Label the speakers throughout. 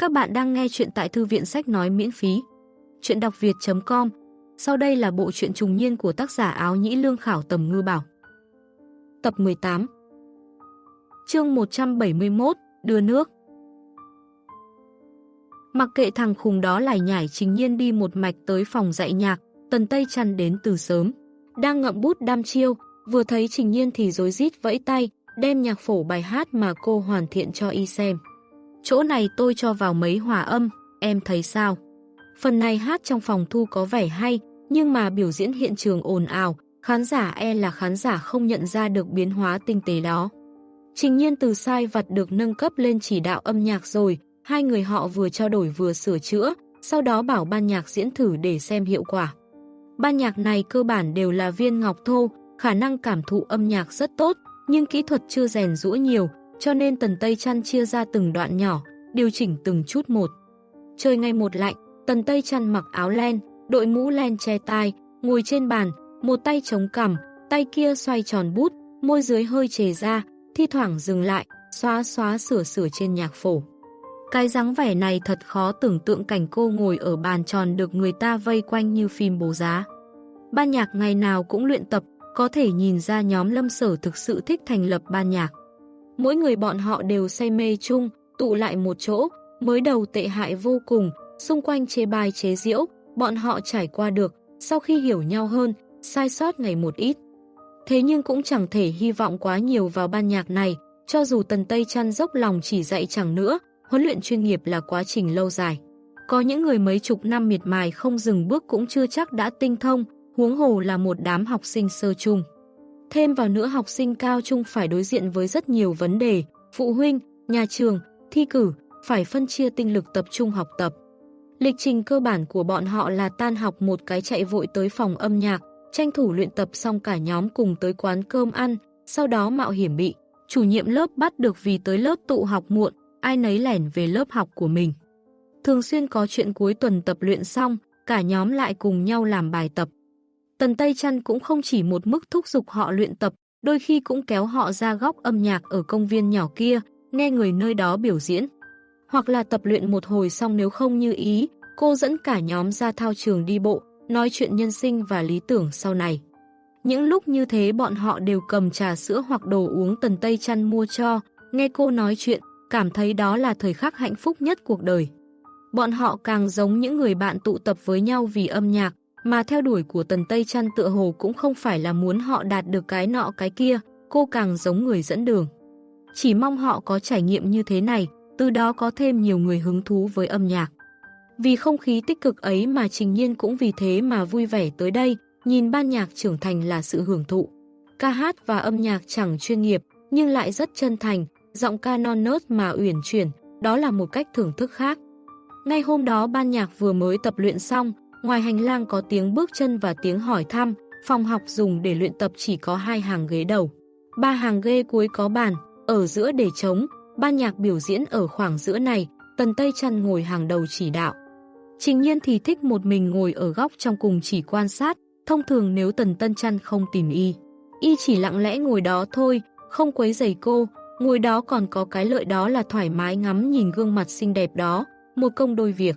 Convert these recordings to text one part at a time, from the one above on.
Speaker 1: Các bạn đang nghe chuyện tại thư viện sách nói miễn phí. Chuyện đọc việt.com Sau đây là bộ truyện trùng niên của tác giả áo nhĩ lương khảo tầm ngư bảo. Tập 18 Chương 171 Đưa nước Mặc kệ thằng khùng đó lại nhảy trình nhiên đi một mạch tới phòng dạy nhạc, tần tây chăn đến từ sớm. Đang ngậm bút đam chiêu, vừa thấy trình nhiên thì rối rít vẫy tay, đem nhạc phổ bài hát mà cô hoàn thiện cho y xem. Chỗ này tôi cho vào mấy hòa âm, em thấy sao? Phần này hát trong phòng thu có vẻ hay, nhưng mà biểu diễn hiện trường ồn ào, khán giả e là khán giả không nhận ra được biến hóa tinh tế đó. Trình nhiên từ sai vặt được nâng cấp lên chỉ đạo âm nhạc rồi, hai người họ vừa trao đổi vừa sửa chữa, sau đó bảo ban nhạc diễn thử để xem hiệu quả. Ban nhạc này cơ bản đều là viên ngọc thô, khả năng cảm thụ âm nhạc rất tốt, nhưng kỹ thuật chưa rèn rũa nhiều, cho nên Tần Tây Chăn chia ra từng đoạn nhỏ, điều chỉnh từng chút một. Trời ngày một lạnh, Tần Tây Chăn mặc áo len, đội mũ len che tai, ngồi trên bàn, một tay chống cằm, tay kia xoay tròn bút, môi dưới hơi chề ra, thi thoảng dừng lại, xóa xóa sửa sửa trên nhạc phổ. Cái dáng vẻ này thật khó tưởng tượng cảnh cô ngồi ở bàn tròn được người ta vây quanh như phim bố giá. Ban nhạc ngày nào cũng luyện tập, có thể nhìn ra nhóm lâm sở thực sự thích thành lập ban nhạc. Mỗi người bọn họ đều say mê chung, tụ lại một chỗ, mới đầu tệ hại vô cùng, xung quanh chế bài chế diễu, bọn họ trải qua được, sau khi hiểu nhau hơn, sai sót ngày một ít. Thế nhưng cũng chẳng thể hy vọng quá nhiều vào ban nhạc này, cho dù Tần Tây chăn dốc lòng chỉ dạy chẳng nữa, huấn luyện chuyên nghiệp là quá trình lâu dài. Có những người mấy chục năm miệt mài không dừng bước cũng chưa chắc đã tinh thông, huống hồ là một đám học sinh sơ chung. Thêm vào nữa học sinh cao trung phải đối diện với rất nhiều vấn đề, phụ huynh, nhà trường, thi cử, phải phân chia tinh lực tập trung học tập. Lịch trình cơ bản của bọn họ là tan học một cái chạy vội tới phòng âm nhạc, tranh thủ luyện tập xong cả nhóm cùng tới quán cơm ăn, sau đó mạo hiểm bị. Chủ nhiệm lớp bắt được vì tới lớp tụ học muộn, ai nấy lẻn về lớp học của mình. Thường xuyên có chuyện cuối tuần tập luyện xong, cả nhóm lại cùng nhau làm bài tập. Tần Tây Trăn cũng không chỉ một mức thúc giục họ luyện tập, đôi khi cũng kéo họ ra góc âm nhạc ở công viên nhỏ kia, nghe người nơi đó biểu diễn. Hoặc là tập luyện một hồi xong nếu không như ý, cô dẫn cả nhóm ra thao trường đi bộ, nói chuyện nhân sinh và lý tưởng sau này. Những lúc như thế bọn họ đều cầm trà sữa hoặc đồ uống tần Tây Trăn mua cho, nghe cô nói chuyện, cảm thấy đó là thời khắc hạnh phúc nhất cuộc đời. Bọn họ càng giống những người bạn tụ tập với nhau vì âm nhạc, mà theo đuổi của Tần Tây Trăn tựa hồ cũng không phải là muốn họ đạt được cái nọ cái kia, cô càng giống người dẫn đường. Chỉ mong họ có trải nghiệm như thế này, từ đó có thêm nhiều người hứng thú với âm nhạc. Vì không khí tích cực ấy mà Trình Nhiên cũng vì thế mà vui vẻ tới đây, nhìn ban nhạc trưởng thành là sự hưởng thụ. Ca hát và âm nhạc chẳng chuyên nghiệp, nhưng lại rất chân thành, giọng ca non nớt mà uyển chuyển, đó là một cách thưởng thức khác. Ngay hôm đó ban nhạc vừa mới tập luyện xong, ngoài hành lang có tiếng bước chân và tiếng hỏi thăm, phòng học dùng để luyện tập chỉ có hai hàng ghế đầu. Ba hàng ghế cuối có bàn, ở giữa để trống, ban nhạc biểu diễn ở khoảng giữa này, Tần Tây Trăn ngồi hàng đầu chỉ đạo. Trình nhiên thì thích một mình ngồi ở góc trong cùng chỉ quan sát, thông thường nếu Tần Tân Trăn không tìm y. Y chỉ lặng lẽ ngồi đó thôi, không quấy giày cô, ngồi đó còn có cái lợi đó là thoải mái ngắm nhìn gương mặt xinh đẹp đó, một công đôi việc.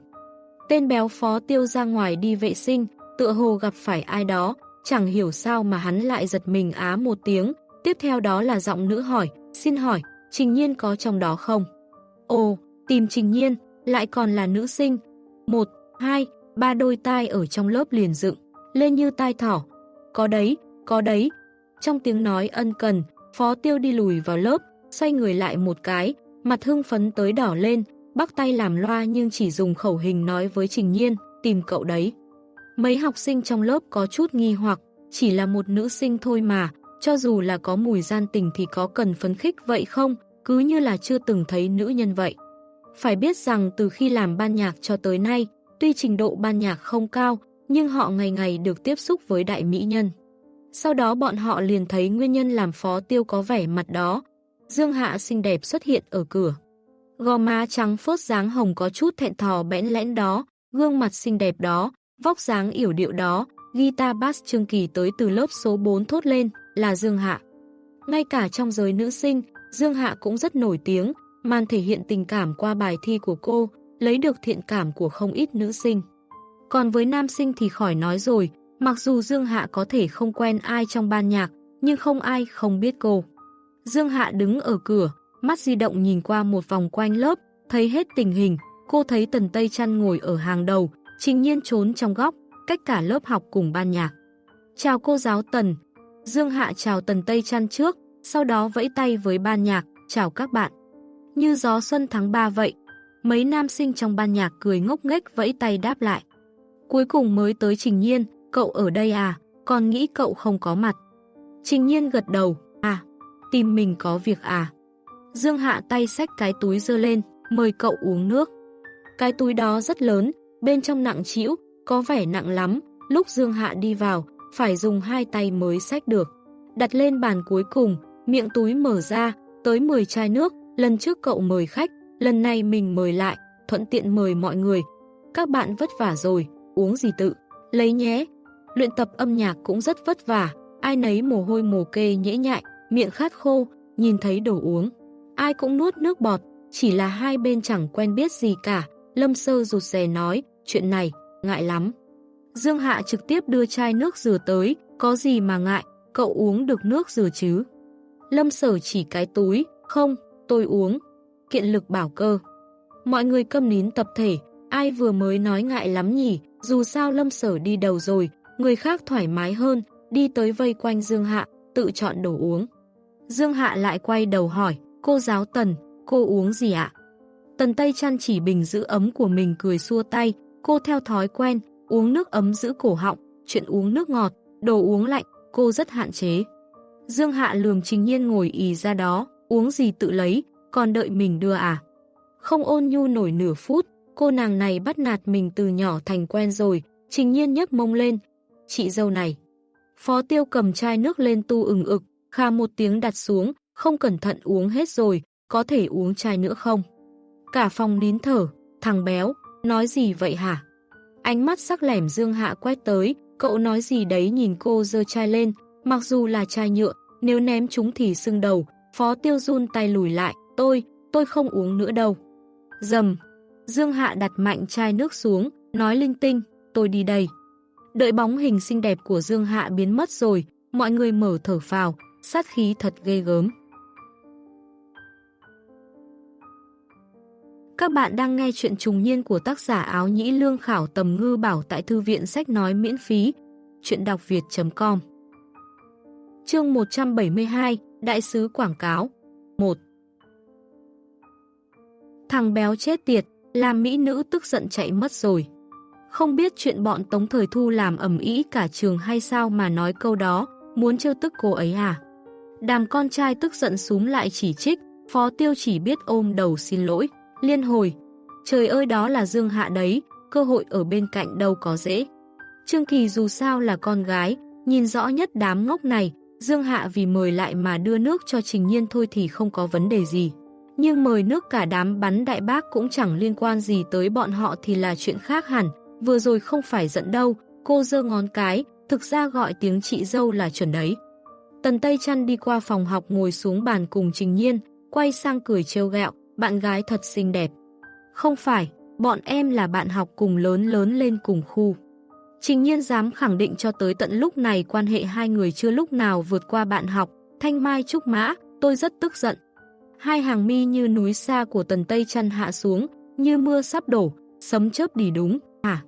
Speaker 1: Tên béo phó tiêu ra ngoài đi vệ sinh, tựa hồ gặp phải ai đó, chẳng hiểu sao mà hắn lại giật mình á một tiếng, tiếp theo đó là giọng nữ hỏi, xin hỏi, Trình Nhiên có trong đó không? Ồ, tìm Trình Nhiên, lại còn là nữ sinh. Một, hai, ba đôi tai ở trong lớp liền dựng, lên như tai thỏ. Có đấy, có đấy. Trong tiếng nói ân cần, phó tiêu đi lùi vào lớp, xoay người lại một cái, mặt hưng phấn tới đỏ lên, bắt tay làm loa nhưng chỉ dùng khẩu hình nói với Trình Nhiên, tìm cậu đấy. Mấy học sinh trong lớp có chút nghi hoặc, chỉ là một nữ sinh thôi mà, cho dù là có mùi gian tình thì có cần phấn khích vậy không, cứ như là chưa từng thấy nữ nhân vậy. Phải biết rằng từ khi làm ban nhạc cho tới nay, tuy trình độ ban nhạc không cao, nhưng họ ngày ngày được tiếp xúc với đại mỹ nhân. Sau đó bọn họ liền thấy nguyên nhân làm phó tiêu có vẻ mặt đó. Dương Hạ xinh đẹp xuất hiện ở cửa. Gò má trắng phớt dáng hồng có chút thẹn thò bẽn lẽn đó, gương mặt xinh đẹp đó, vóc dáng yểu điệu đó, guitar bass Trương Kỳ tới từ lớp số 4 thốt lên, là Dương Hạ. Ngay cả trong giới nữ sinh, Dương Hạ cũng rất nổi tiếng, màn thể hiện tình cảm qua bài thi của cô, lấy được thiện cảm của không ít nữ sinh. Còn với nam sinh thì khỏi nói rồi, mặc dù Dương Hạ có thể không quen ai trong ban nhạc, nhưng không ai không biết cô. Dương Hạ đứng ở cửa, mắt di động nhìn qua một vòng quanh lớp, thấy hết tình hình, cô thấy Tần Tây Trăn ngồi ở hàng đầu, trình nhiên trốn trong góc, cách cả lớp học cùng ban nhạc. Chào cô giáo Tần. Dương Hạ chào Tần Tây Trăn trước, sau đó vẫy tay với ban nhạc, chào các bạn. Như gió xuân tháng 3 vậy, mấy nam sinh trong ban nhạc cười ngốc nghếch vẫy tay đáp lại. Cuối cùng mới tới Trình Nhiên, cậu ở đây à, còn nghĩ cậu không có mặt. Trình Nhiên gật đầu, à, tìm mình có việc à. Dương Hạ tay xách cái túi dơ lên, mời cậu uống nước. Cái túi đó rất lớn, bên trong nặng chĩu, có vẻ nặng lắm, lúc Dương Hạ đi vào, phải dùng hai tay mới xách được. Đặt lên bàn cuối cùng, miệng túi mở ra, tới 10 chai nước, lần trước cậu mời khách, lần này mình mời lại, thuận tiện mời mọi người. Các bạn vất vả rồi, uống gì tự, lấy nhé. Luyện tập âm nhạc cũng rất vất vả, ai nấy mồ hôi mồ kê nhễ nhại, miệng khát khô, nhìn thấy đồ uống. Ai cũng nuốt nước bọt, chỉ là hai bên chẳng quen biết gì cả. Lâm Sơ rụt rè nói, chuyện này, ngại lắm. Dương Hạ trực tiếp đưa chai nước dừa tới, có gì mà ngại, cậu uống được nước dừa chứ. Lâm Sở chỉ cái túi, không, tôi uống. Kiện lực bảo cơ. Mọi người câm nín tập thể, ai vừa mới nói ngại lắm nhỉ, dù sao Lâm Sở đi đầu rồi, người khác thoải mái hơn, đi tới vây quanh Dương Hạ, tự chọn đồ uống. Dương Hạ lại quay đầu hỏi, cô giáo Tần, cô uống gì ạ? Tần Tây chăn chỉ bình giữ ấm của mình cười xua tay, cô theo thói quen, uống nước ấm giữ cổ họng, chuyện uống nước ngọt, đồ uống lạnh, cô rất hạn chế. Dương Hạ lườm trình nhiên ngồi ì ra đó, uống gì tự lấy, còn đợi mình đưa à. Không ôn nhu nổi nửa phút, cô nàng này bắt nạt mình từ nhỏ thành quen rồi, trình nhiên nhấc mông lên. Chị dâu này. Phó tiêu cầm chai nước lên tu ừng ực, kha một tiếng đặt xuống, không cẩn thận uống hết rồi, có thể uống chai nữa không? Cả phòng nín thở, thằng béo, nói gì vậy hả? Ánh mắt sắc lẻm Dương Hạ quét tới, cậu nói gì đấy nhìn cô dơ chai lên, mặc dù là chai nhựa, nếu ném chúng thì sưng đầu, phó tiêu run tay lùi lại, tôi, tôi không uống nữa đâu. Dầm, Dương Hạ đặt mạnh chai nước xuống, nói linh tinh, tôi đi đây. Đợi bóng hình xinh đẹp của Dương Hạ biến mất rồi, mọi người mở thở vào sát khí thật ghê gớm. Các bạn đang nghe chuyện trùng niên của tác giả áo nhĩ lương khảo tầm ngư bảo tại thư viện sách nói miễn phí. Chuyện đọc việt.com Chương 172 Đại sứ quảng cáo 1 Thằng béo chết tiệt, làm mỹ nữ tức giận chạy mất rồi. Không biết chuyện bọn Tống Thời Thu làm ẩm ý cả trường hay sao mà nói câu đó, muốn trêu tức cô ấy à? Đàm con trai tức giận súng lại chỉ trích, phó tiêu chỉ biết ôm đầu xin lỗi. Liên hồi, trời ơi đó là Dương Hạ đấy, cơ hội ở bên cạnh đâu có dễ. Trương Kỳ dù sao là con gái, nhìn rõ nhất đám ngốc này, Dương Hạ vì mời lại mà đưa nước cho Trình Nhiên thôi thì không có vấn đề gì. Nhưng mời nước cả đám bắn đại bác cũng chẳng liên quan gì tới bọn họ thì là chuyện khác hẳn. Vừa rồi không phải giận đâu, cô dơ ngón cái, thực ra gọi tiếng chị dâu là chuẩn đấy. Tần Tây Trăn đi qua phòng học ngồi xuống bàn cùng Trình Nhiên, quay sang cười trêu gẹo, bạn gái thật xinh đẹp. Không phải, bọn em là bạn học cùng lớn lớn lên cùng khu. Trình nhiên dám khẳng định cho tới tận lúc này quan hệ hai người chưa lúc nào vượt qua bạn học, thanh mai trúc mã, tôi rất tức giận. Hai hàng mi như núi xa của tần Tây chăn hạ xuống, như mưa sắp đổ, sấm chớp đi đúng, à.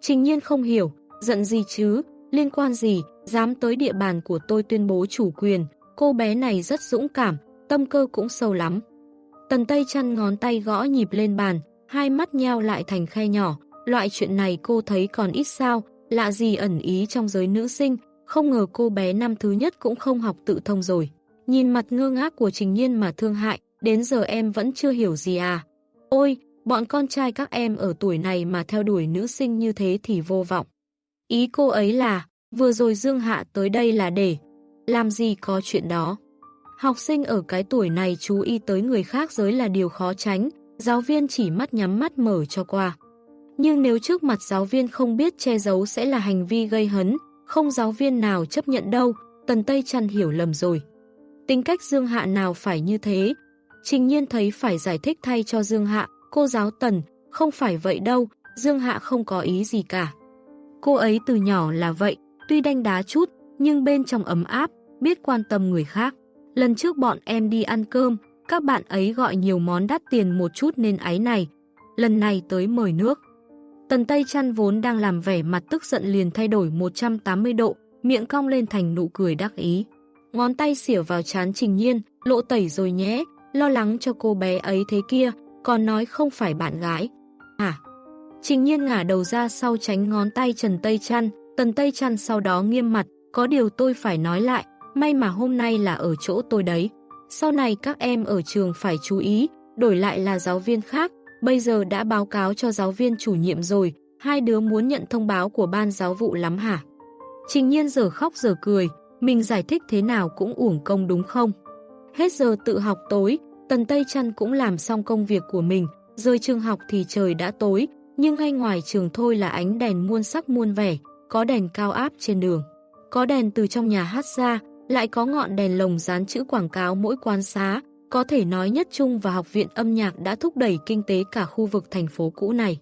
Speaker 1: Trình nhiên không hiểu, giận gì chứ, liên quan gì, dám tới địa bàn của tôi tuyên bố chủ quyền, cô bé này rất dũng cảm, tâm cơ cũng sâu lắm. Tần Tây chăn ngón tay gõ nhịp lên bàn, hai mắt nheo lại thành khe nhỏ. Loại chuyện này cô thấy còn ít sao, lạ gì ẩn ý trong giới nữ sinh, không ngờ cô bé năm thứ nhất cũng không học tự thông rồi. Nhìn mặt ngơ ngác của Trình Nhiên mà thương hại, đến giờ em vẫn chưa hiểu gì à. Ôi, bọn con trai các em ở tuổi này mà theo đuổi nữ sinh như thế thì vô vọng. Ý cô ấy là, vừa rồi Dương Hạ tới đây là để, làm gì có chuyện đó. Học sinh ở cái tuổi này chú ý tới người khác giới là điều khó tránh, giáo viên chỉ mắt nhắm mắt mở cho qua. Nhưng nếu trước mặt giáo viên không biết che giấu sẽ là hành vi gây hấn, không giáo viên nào chấp nhận đâu, Tần Tây Trăn hiểu lầm rồi. Tính cách Dương Hạ nào phải như thế? Trình nhiên thấy phải giải thích thay cho Dương Hạ, cô giáo Tần, không phải vậy đâu, Dương Hạ không có ý gì cả. Cô ấy từ nhỏ là vậy, tuy đanh đá chút, nhưng bên trong ấm áp, biết quan tâm người khác. Lần trước bọn em đi ăn cơm, các bạn ấy gọi nhiều món đắt tiền một chút nên ái này. Lần này tới mời nước. Tần Tây Chăn vốn đang làm vẻ mặt tức giận liền thay đổi 180 độ, miệng cong lên thành nụ cười đắc ý. Ngón tay xỉa vào chán Trình Nhiên, lộ tẩy rồi nhé, lo lắng cho cô bé ấy thế kia, còn nói không phải bạn gái. À? Trình Nhiên ngả đầu ra sau tránh ngón tay Trần Tây Chăn, Tần Tây Chăn sau đó nghiêm mặt, có điều tôi phải nói lại, may mà hôm nay là ở chỗ tôi đấy. Sau này các em ở trường phải chú ý, đổi lại là giáo viên khác, bây giờ đã báo cáo cho giáo viên chủ nhiệm rồi, hai đứa muốn nhận thông báo của ban giáo vụ lắm hả? Trình nhiên giờ khóc giờ cười, mình giải thích thế nào cũng uổng công đúng không? Hết giờ tự học tối, Tần Tây Trăn cũng làm xong công việc của mình, rời trường học thì trời đã tối, nhưng ngay ngoài trường thôi là ánh đèn muôn sắc muôn vẻ, có đèn cao áp trên đường. Có đèn từ trong nhà hát ra, lại có ngọn đèn lồng dán chữ quảng cáo mỗi quan xá, có thể nói nhất trung và học viện âm nhạc đã thúc đẩy kinh tế cả khu vực thành phố cũ này.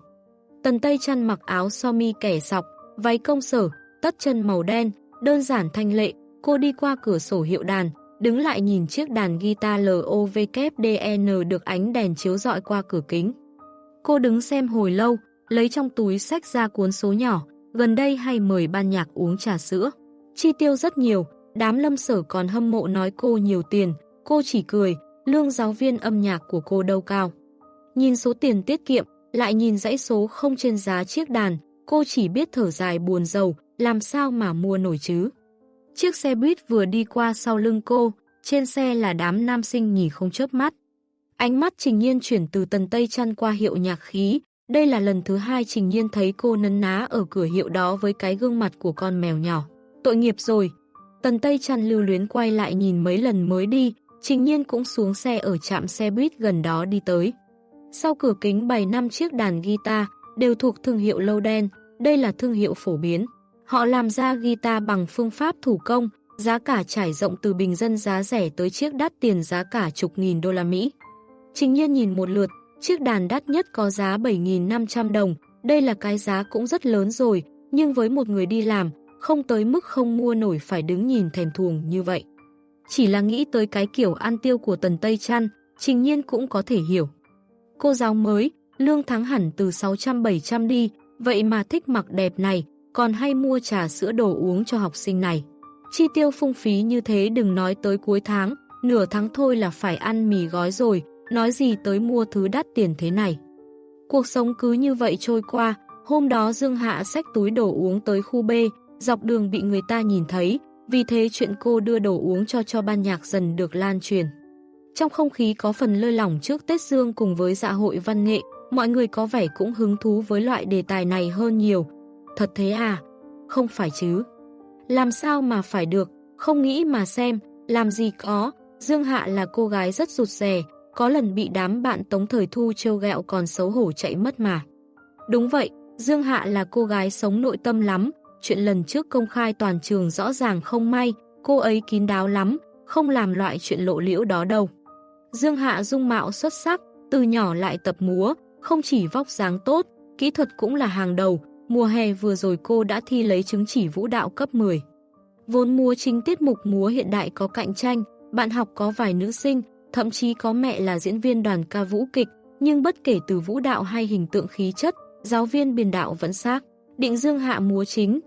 Speaker 1: Tần Tây chăn mặc áo so mi kẻ sọc, váy công sở, tất chân màu đen, đơn giản thanh lệ, cô đi qua cửa sổ hiệu đàn, đứng lại nhìn chiếc đàn guitar LOVKDN được ánh đèn chiếu dọi qua cửa kính. Cô đứng xem hồi lâu, lấy trong túi sách ra cuốn số nhỏ, gần đây hay mời ban nhạc uống trà sữa. Chi tiêu rất nhiều, đám lâm sở còn hâm mộ nói cô nhiều tiền, cô chỉ cười, lương giáo viên âm nhạc của cô đâu cao. Nhìn số tiền tiết kiệm, lại nhìn dãy số không trên giá chiếc đàn, cô chỉ biết thở dài buồn giàu, làm sao mà mua nổi chứ. Chiếc xe buýt vừa đi qua sau lưng cô, trên xe là đám nam sinh nhỉ không chớp mắt. Ánh mắt Trình Nhiên chuyển từ tần Tây chăn qua hiệu nhạc khí, đây là lần thứ hai Trình Nhiên thấy cô nấn ná ở cửa hiệu đó với cái gương mặt của con mèo nhỏ. Tội nghiệp rồi. Tần Tây chăn lưu luyến quay lại nhìn mấy lần mới đi, Trình Nhiên cũng xuống xe ở trạm xe buýt gần đó đi tới. Sau cửa kính bày 5 chiếc đàn guitar, đều thuộc thương hiệu lâu đen, đây là thương hiệu phổ biến. Họ làm ra guitar bằng phương pháp thủ công, giá cả trải rộng từ bình dân giá rẻ tới chiếc đắt tiền giá cả chục nghìn đô la Mỹ. Trình nhiên nhìn một lượt, chiếc đàn đắt nhất có giá 7.500 đồng, đây là cái giá cũng rất lớn rồi, nhưng với một người đi làm, không tới mức không mua nổi phải đứng nhìn thèm thuồng như vậy. Chỉ là nghĩ tới cái kiểu ăn tiêu của tần Tây Trăn, trình nhiên cũng có thể hiểu. Cô giáo mới, lương tháng hẳn từ 600-700 đi, vậy mà thích mặc đẹp này, còn hay mua trà sữa đồ uống cho học sinh này. Chi tiêu phung phí như thế đừng nói tới cuối tháng, nửa tháng thôi là phải ăn mì gói rồi, nói gì tới mua thứ đắt tiền thế này. Cuộc sống cứ như vậy trôi qua, hôm đó Dương Hạ xách túi đồ uống tới khu B, dọc đường bị người ta nhìn thấy, vì thế chuyện cô đưa đồ uống cho cho ban nhạc dần được lan truyền. Trong không khí có phần lơi lỏng trước Tết Dương cùng với dạ hội văn nghệ, mọi người có vẻ cũng hứng thú với loại đề tài này hơn nhiều. Thật thế à? Không phải chứ. Làm sao mà phải được, không nghĩ mà xem, làm gì có. Dương Hạ là cô gái rất rụt rè, có lần bị đám bạn Tống Thời Thu trêu gẹo còn xấu hổ chạy mất mà. Đúng vậy, Dương Hạ là cô gái sống nội tâm lắm, chuyện lần trước công khai toàn trường rõ ràng không may, cô ấy kín đáo lắm, không làm loại chuyện lộ liễu đó đâu. Dương Hạ dung mạo xuất sắc, từ nhỏ lại tập múa, không chỉ vóc dáng tốt, kỹ thuật cũng là hàng đầu, mùa hè vừa rồi cô đã thi lấy chứng chỉ vũ đạo cấp 10. Vốn múa chính tiết mục múa hiện đại có cạnh tranh, bạn học có vài nữ sinh, thậm chí có mẹ là diễn viên đoàn ca vũ kịch, nhưng bất kể từ vũ đạo hay hình tượng khí chất, giáo viên biên đạo vẫn xác. Định Dương Hạ múa chính.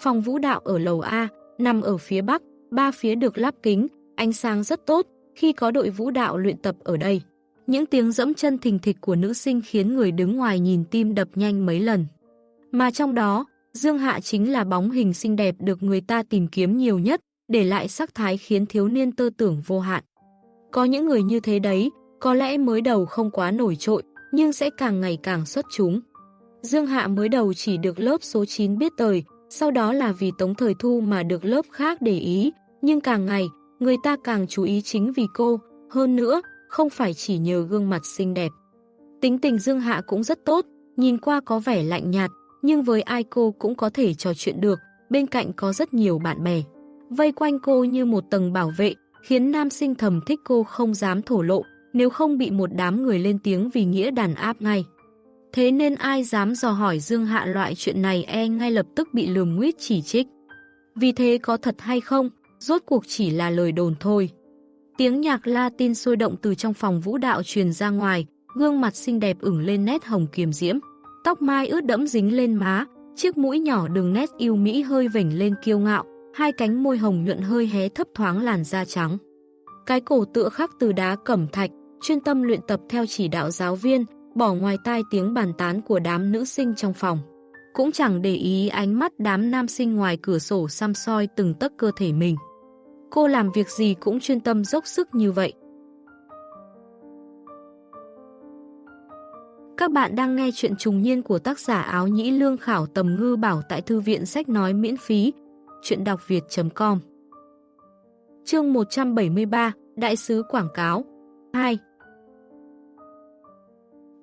Speaker 1: Phòng vũ đạo ở lầu A, nằm ở phía bắc, ba phía được lắp kính, ánh sáng rất tốt, khi có đội vũ đạo luyện tập ở đây. Những tiếng dẫm chân thình thịch của nữ sinh khiến người đứng ngoài nhìn tim đập nhanh mấy lần. Mà trong đó, Dương Hạ chính là bóng hình xinh đẹp được người ta tìm kiếm nhiều nhất, để lại sắc thái khiến thiếu niên tơ tưởng vô hạn. Có những người như thế đấy, có lẽ mới đầu không quá nổi trội, nhưng sẽ càng ngày càng xuất chúng. Dương Hạ mới đầu chỉ được lớp số 9 biết tời, sau đó là vì Tống Thời Thu mà được lớp khác để ý, nhưng càng ngày, người ta càng chú ý chính vì cô, hơn nữa, không phải chỉ nhờ gương mặt xinh đẹp. Tính tình Dương Hạ cũng rất tốt, nhìn qua có vẻ lạnh nhạt, nhưng với ai cô cũng có thể trò chuyện được, bên cạnh có rất nhiều bạn bè. Vây quanh cô như một tầng bảo vệ, khiến nam sinh thầm thích cô không dám thổ lộ, nếu không bị một đám người lên tiếng vì nghĩa đàn áp ngay. Thế nên ai dám dò hỏi Dương Hạ loại chuyện này e ngay lập tức bị lườm nguyết chỉ trích. Vì thế có thật hay không, rốt cuộc chỉ là lời đồn thôi. Tiếng nhạc Latin sôi động từ trong phòng vũ đạo truyền ra ngoài, gương mặt xinh đẹp ửng lên nét hồng kiềm diễm. Tóc mai ướt đẫm dính lên má, chiếc mũi nhỏ đường nét yêu mỹ hơi vểnh lên kiêu ngạo, hai cánh môi hồng nhuận hơi hé thấp thoáng làn da trắng. Cái cổ tựa khắc từ đá cẩm thạch, chuyên tâm luyện tập theo chỉ đạo giáo viên, bỏ ngoài tai tiếng bàn tán của đám nữ sinh trong phòng. Cũng chẳng để ý ánh mắt đám nam sinh ngoài cửa sổ xăm soi từng tấc cơ thể mình. Cô làm việc gì cũng chuyên tâm dốc sức như vậy. Các bạn đang nghe chuyện trùng niên của tác giả áo nhĩ lương khảo tầm ngư bảo tại thư viện sách nói miễn phí. Chuyện đọc việt.com Chương 173 Đại sứ Quảng cáo 2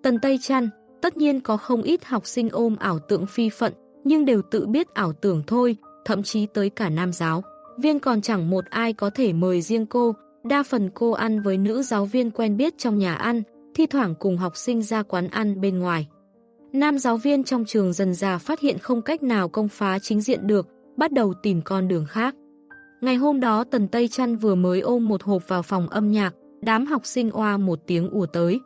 Speaker 1: Tần Tây Trăn, tất nhiên có không ít học sinh ôm ảo tượng phi phận, nhưng đều tự biết ảo tưởng thôi, thậm chí tới cả nam giáo. Viên còn chẳng một ai có thể mời riêng cô, đa phần cô ăn với nữ giáo viên quen biết trong nhà ăn, thi thoảng cùng học sinh ra quán ăn bên ngoài. Nam giáo viên trong trường dần già phát hiện không cách nào công phá chính diện được, bắt đầu tìm con đường khác. Ngày hôm đó Tần Tây Trăn vừa mới ôm một hộp vào phòng âm nhạc, đám học sinh oa một tiếng ùa tới.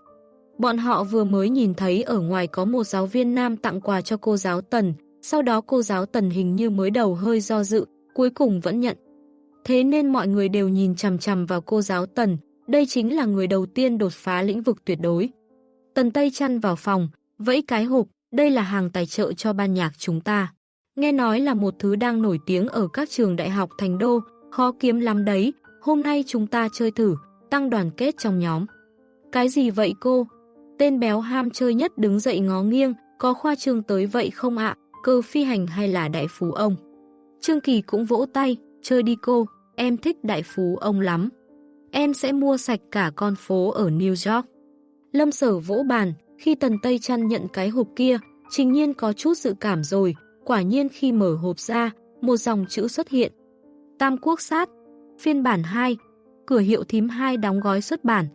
Speaker 1: Bọn họ vừa mới nhìn thấy ở ngoài có một giáo viên nam tặng quà cho cô giáo Tần, sau đó cô giáo Tần hình như mới đầu hơi do dự, cuối cùng vẫn nhận. Thế nên mọi người đều nhìn chằm chằm vào cô giáo Tần, đây chính là người đầu tiên đột phá lĩnh vực tuyệt đối. Tần Tây chăn vào phòng, vẫy cái hộp, đây là hàng tài trợ cho ban nhạc chúng ta. Nghe nói là một thứ đang nổi tiếng ở các trường đại học thành đô, khó kiếm lắm đấy, hôm nay chúng ta chơi thử, tăng đoàn kết trong nhóm. Cái gì vậy cô? Tên béo ham chơi nhất đứng dậy ngó nghiêng, có khoa trương tới vậy không ạ, cơ phi hành hay là đại phú ông? Trương Kỳ cũng vỗ tay, chơi đi cô, em thích đại phú ông lắm. Em sẽ mua sạch cả con phố ở New York. Lâm sở vỗ bàn, khi Tần Tây Trăn nhận cái hộp kia, trình nhiên có chút dự cảm rồi, quả nhiên khi mở hộp ra, một dòng chữ xuất hiện. Tam Quốc Sát, phiên bản 2, cửa hiệu thím 2 đóng gói xuất bản.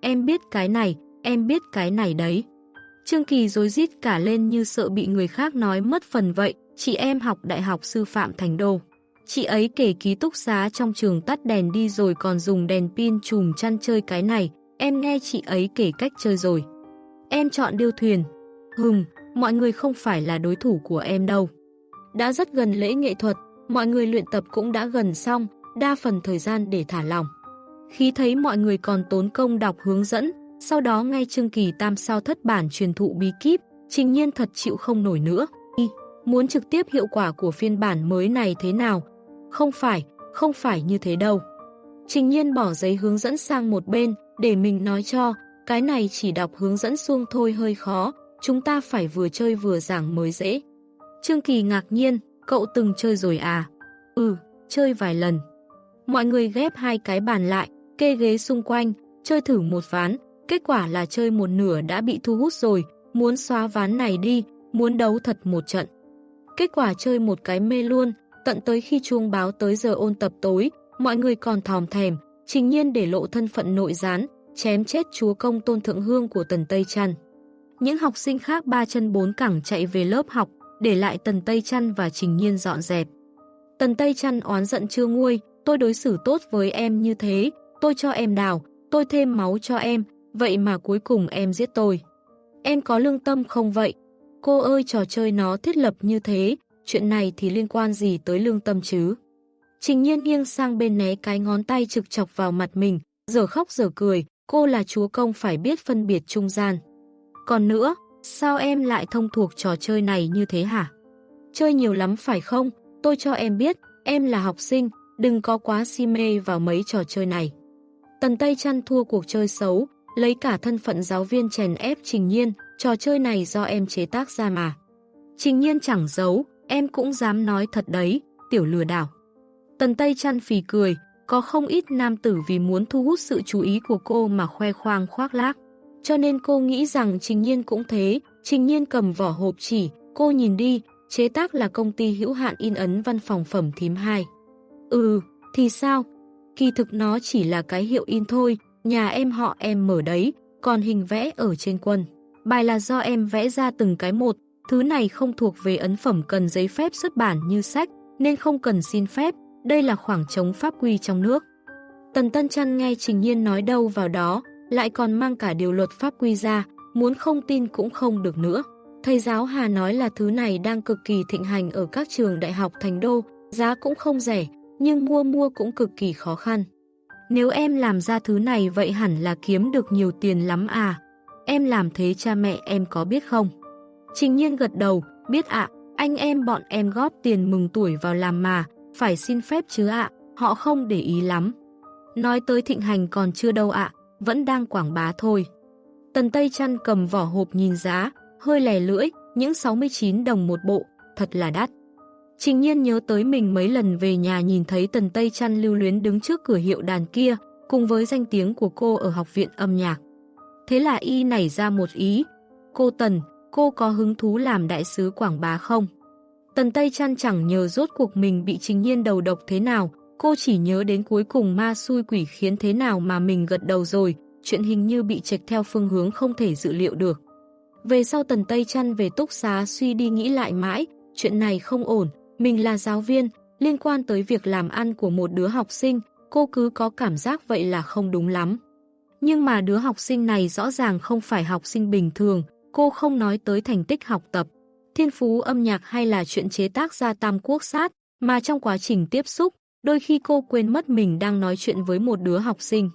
Speaker 1: Em biết cái này, em biết cái này đấy. Trương Kỳ dối rít cả lên như sợ bị người khác nói mất phần vậy, chị em học đại học sư phạm thành đô. Chị ấy kể ký túc xá trong trường tắt đèn đi rồi còn dùng đèn pin chùm chăn chơi cái này, em nghe chị ấy kể cách chơi rồi. Em chọn điêu thuyền. Hừm, mọi người không phải là đối thủ của em đâu. Đã rất gần lễ nghệ thuật, mọi người luyện tập cũng đã gần xong, đa phần thời gian để thả lòng. Khi thấy mọi người còn tốn công đọc hướng dẫn, sau đó ngay Trương Kỳ Tam sao thất bản truyền thụ bí kíp, trình nhiên thật chịu không nổi nữa. Y, muốn trực tiếp hiệu quả của phiên bản mới này thế nào? Không phải, không phải như thế đâu. Trình nhiên bỏ giấy hướng dẫn sang một bên, để mình nói cho, cái này chỉ đọc hướng dẫn xuông thôi hơi khó, chúng ta phải vừa chơi vừa giảng mới dễ. Trương Kỳ ngạc nhiên, cậu từng chơi rồi à? Ừ, chơi vài lần. Mọi người ghép hai cái bàn lại, kê ghế xung quanh, chơi thử một ván, Kết quả là chơi một nửa đã bị thu hút rồi, muốn xóa ván này đi, muốn đấu thật một trận. Kết quả chơi một cái mê luôn, tận tới khi chuông báo tới giờ ôn tập tối, mọi người còn thòm thèm, trình nhiên để lộ thân phận nội gián, chém chết chúa công tôn thượng hương của Tần Tây Trăn. Những học sinh khác ba chân bốn cẳng chạy về lớp học, để lại Tần Tây Trăn và Trình Nhiên dọn dẹp. Tần Tây Trăn oán giận chưa nguôi, tôi đối xử tốt với em như thế, tôi cho em đào, tôi thêm máu cho em, vậy mà cuối cùng em giết tôi. Em có lương tâm không vậy? Cô ơi trò chơi nó thiết lập như thế, chuyện này thì liên quan gì tới lương tâm chứ? Trình nhiên nghiêng sang bên né cái ngón tay trực chọc vào mặt mình, giờ khóc giờ cười, cô là chúa công phải biết phân biệt trung gian. Còn nữa, sao em lại thông thuộc trò chơi này như thế hả? Chơi nhiều lắm phải không? Tôi cho em biết, em là học sinh, đừng có quá si mê vào mấy trò chơi này. Tần Tây chăn thua cuộc chơi xấu, lấy cả thân phận giáo viên chèn ép Trình Nhiên, trò chơi này do em chế tác ra mà. Trình Nhiên chẳng giấu, em cũng dám nói thật đấy, tiểu lừa đảo. Tần Tây chăn phì cười, có không ít nam tử vì muốn thu hút sự chú ý của cô mà khoe khoang khoác lác. Cho nên cô nghĩ rằng Trình Nhiên cũng thế, Trình Nhiên cầm vỏ hộp chỉ, cô nhìn đi, chế tác là công ty hữu hạn in ấn văn phòng phẩm thím 2. Ừ, thì sao? Kỳ thực nó chỉ là cái hiệu in thôi, Nhà em họ em mở đấy, còn hình vẽ ở trên quân. bài là do em vẽ ra từng cái một, thứ này không thuộc về ấn phẩm cần giấy phép xuất bản như sách, nên không cần xin phép, đây là khoảng trống pháp quy trong nước. Tần Tân Trăn nghe Trình Nhiên nói đâu vào đó, lại còn mang cả điều luật pháp quy ra, muốn không tin cũng không được nữa. Thầy giáo Hà nói là thứ này đang cực kỳ thịnh hành ở các trường đại học thành đô, giá cũng không rẻ, nhưng mua mua cũng cực kỳ khó khăn. Nếu em làm ra thứ này vậy hẳn là kiếm được nhiều tiền lắm à. Em làm thế cha mẹ em có biết không? Trình nhiên gật đầu, biết ạ, anh em bọn em góp tiền mừng tuổi vào làm mà, phải xin phép chứ ạ, họ không để ý lắm. Nói tới thịnh hành còn chưa đâu ạ, vẫn đang quảng bá thôi. Tần Tây Trăn cầm vỏ hộp nhìn giá, hơi lè lưỡi, những 69 đồng một bộ, thật là đắt. Trình nhiên nhớ tới mình mấy lần về nhà nhìn thấy Tần Tây Trăn lưu luyến đứng trước cửa hiệu đàn kia, cùng với danh tiếng của cô ở học viện âm nhạc. Thế là y nảy ra một ý. Cô Tần, cô có hứng thú làm đại sứ quảng bá không? Tần Tây Trăn chẳng nhờ rốt cuộc mình bị trình nhiên đầu độc thế nào, cô chỉ nhớ đến cuối cùng ma xui quỷ khiến thế nào mà mình gật đầu rồi, chuyện hình như bị chệch theo phương hướng không thể dự liệu được. Về sau Tần Tây Trăn về túc xá suy đi nghĩ lại mãi, chuyện này không ổn, mình là giáo viên, liên quan tới việc làm ăn của một đứa học sinh, cô cứ có cảm giác vậy là không đúng lắm. Nhưng mà đứa học sinh này rõ ràng không phải học sinh bình thường, cô không nói tới thành tích học tập, thiên phú âm nhạc hay là chuyện chế tác ra tam quốc sát, mà trong quá trình tiếp xúc, đôi khi cô quên mất mình đang nói chuyện với một đứa học sinh.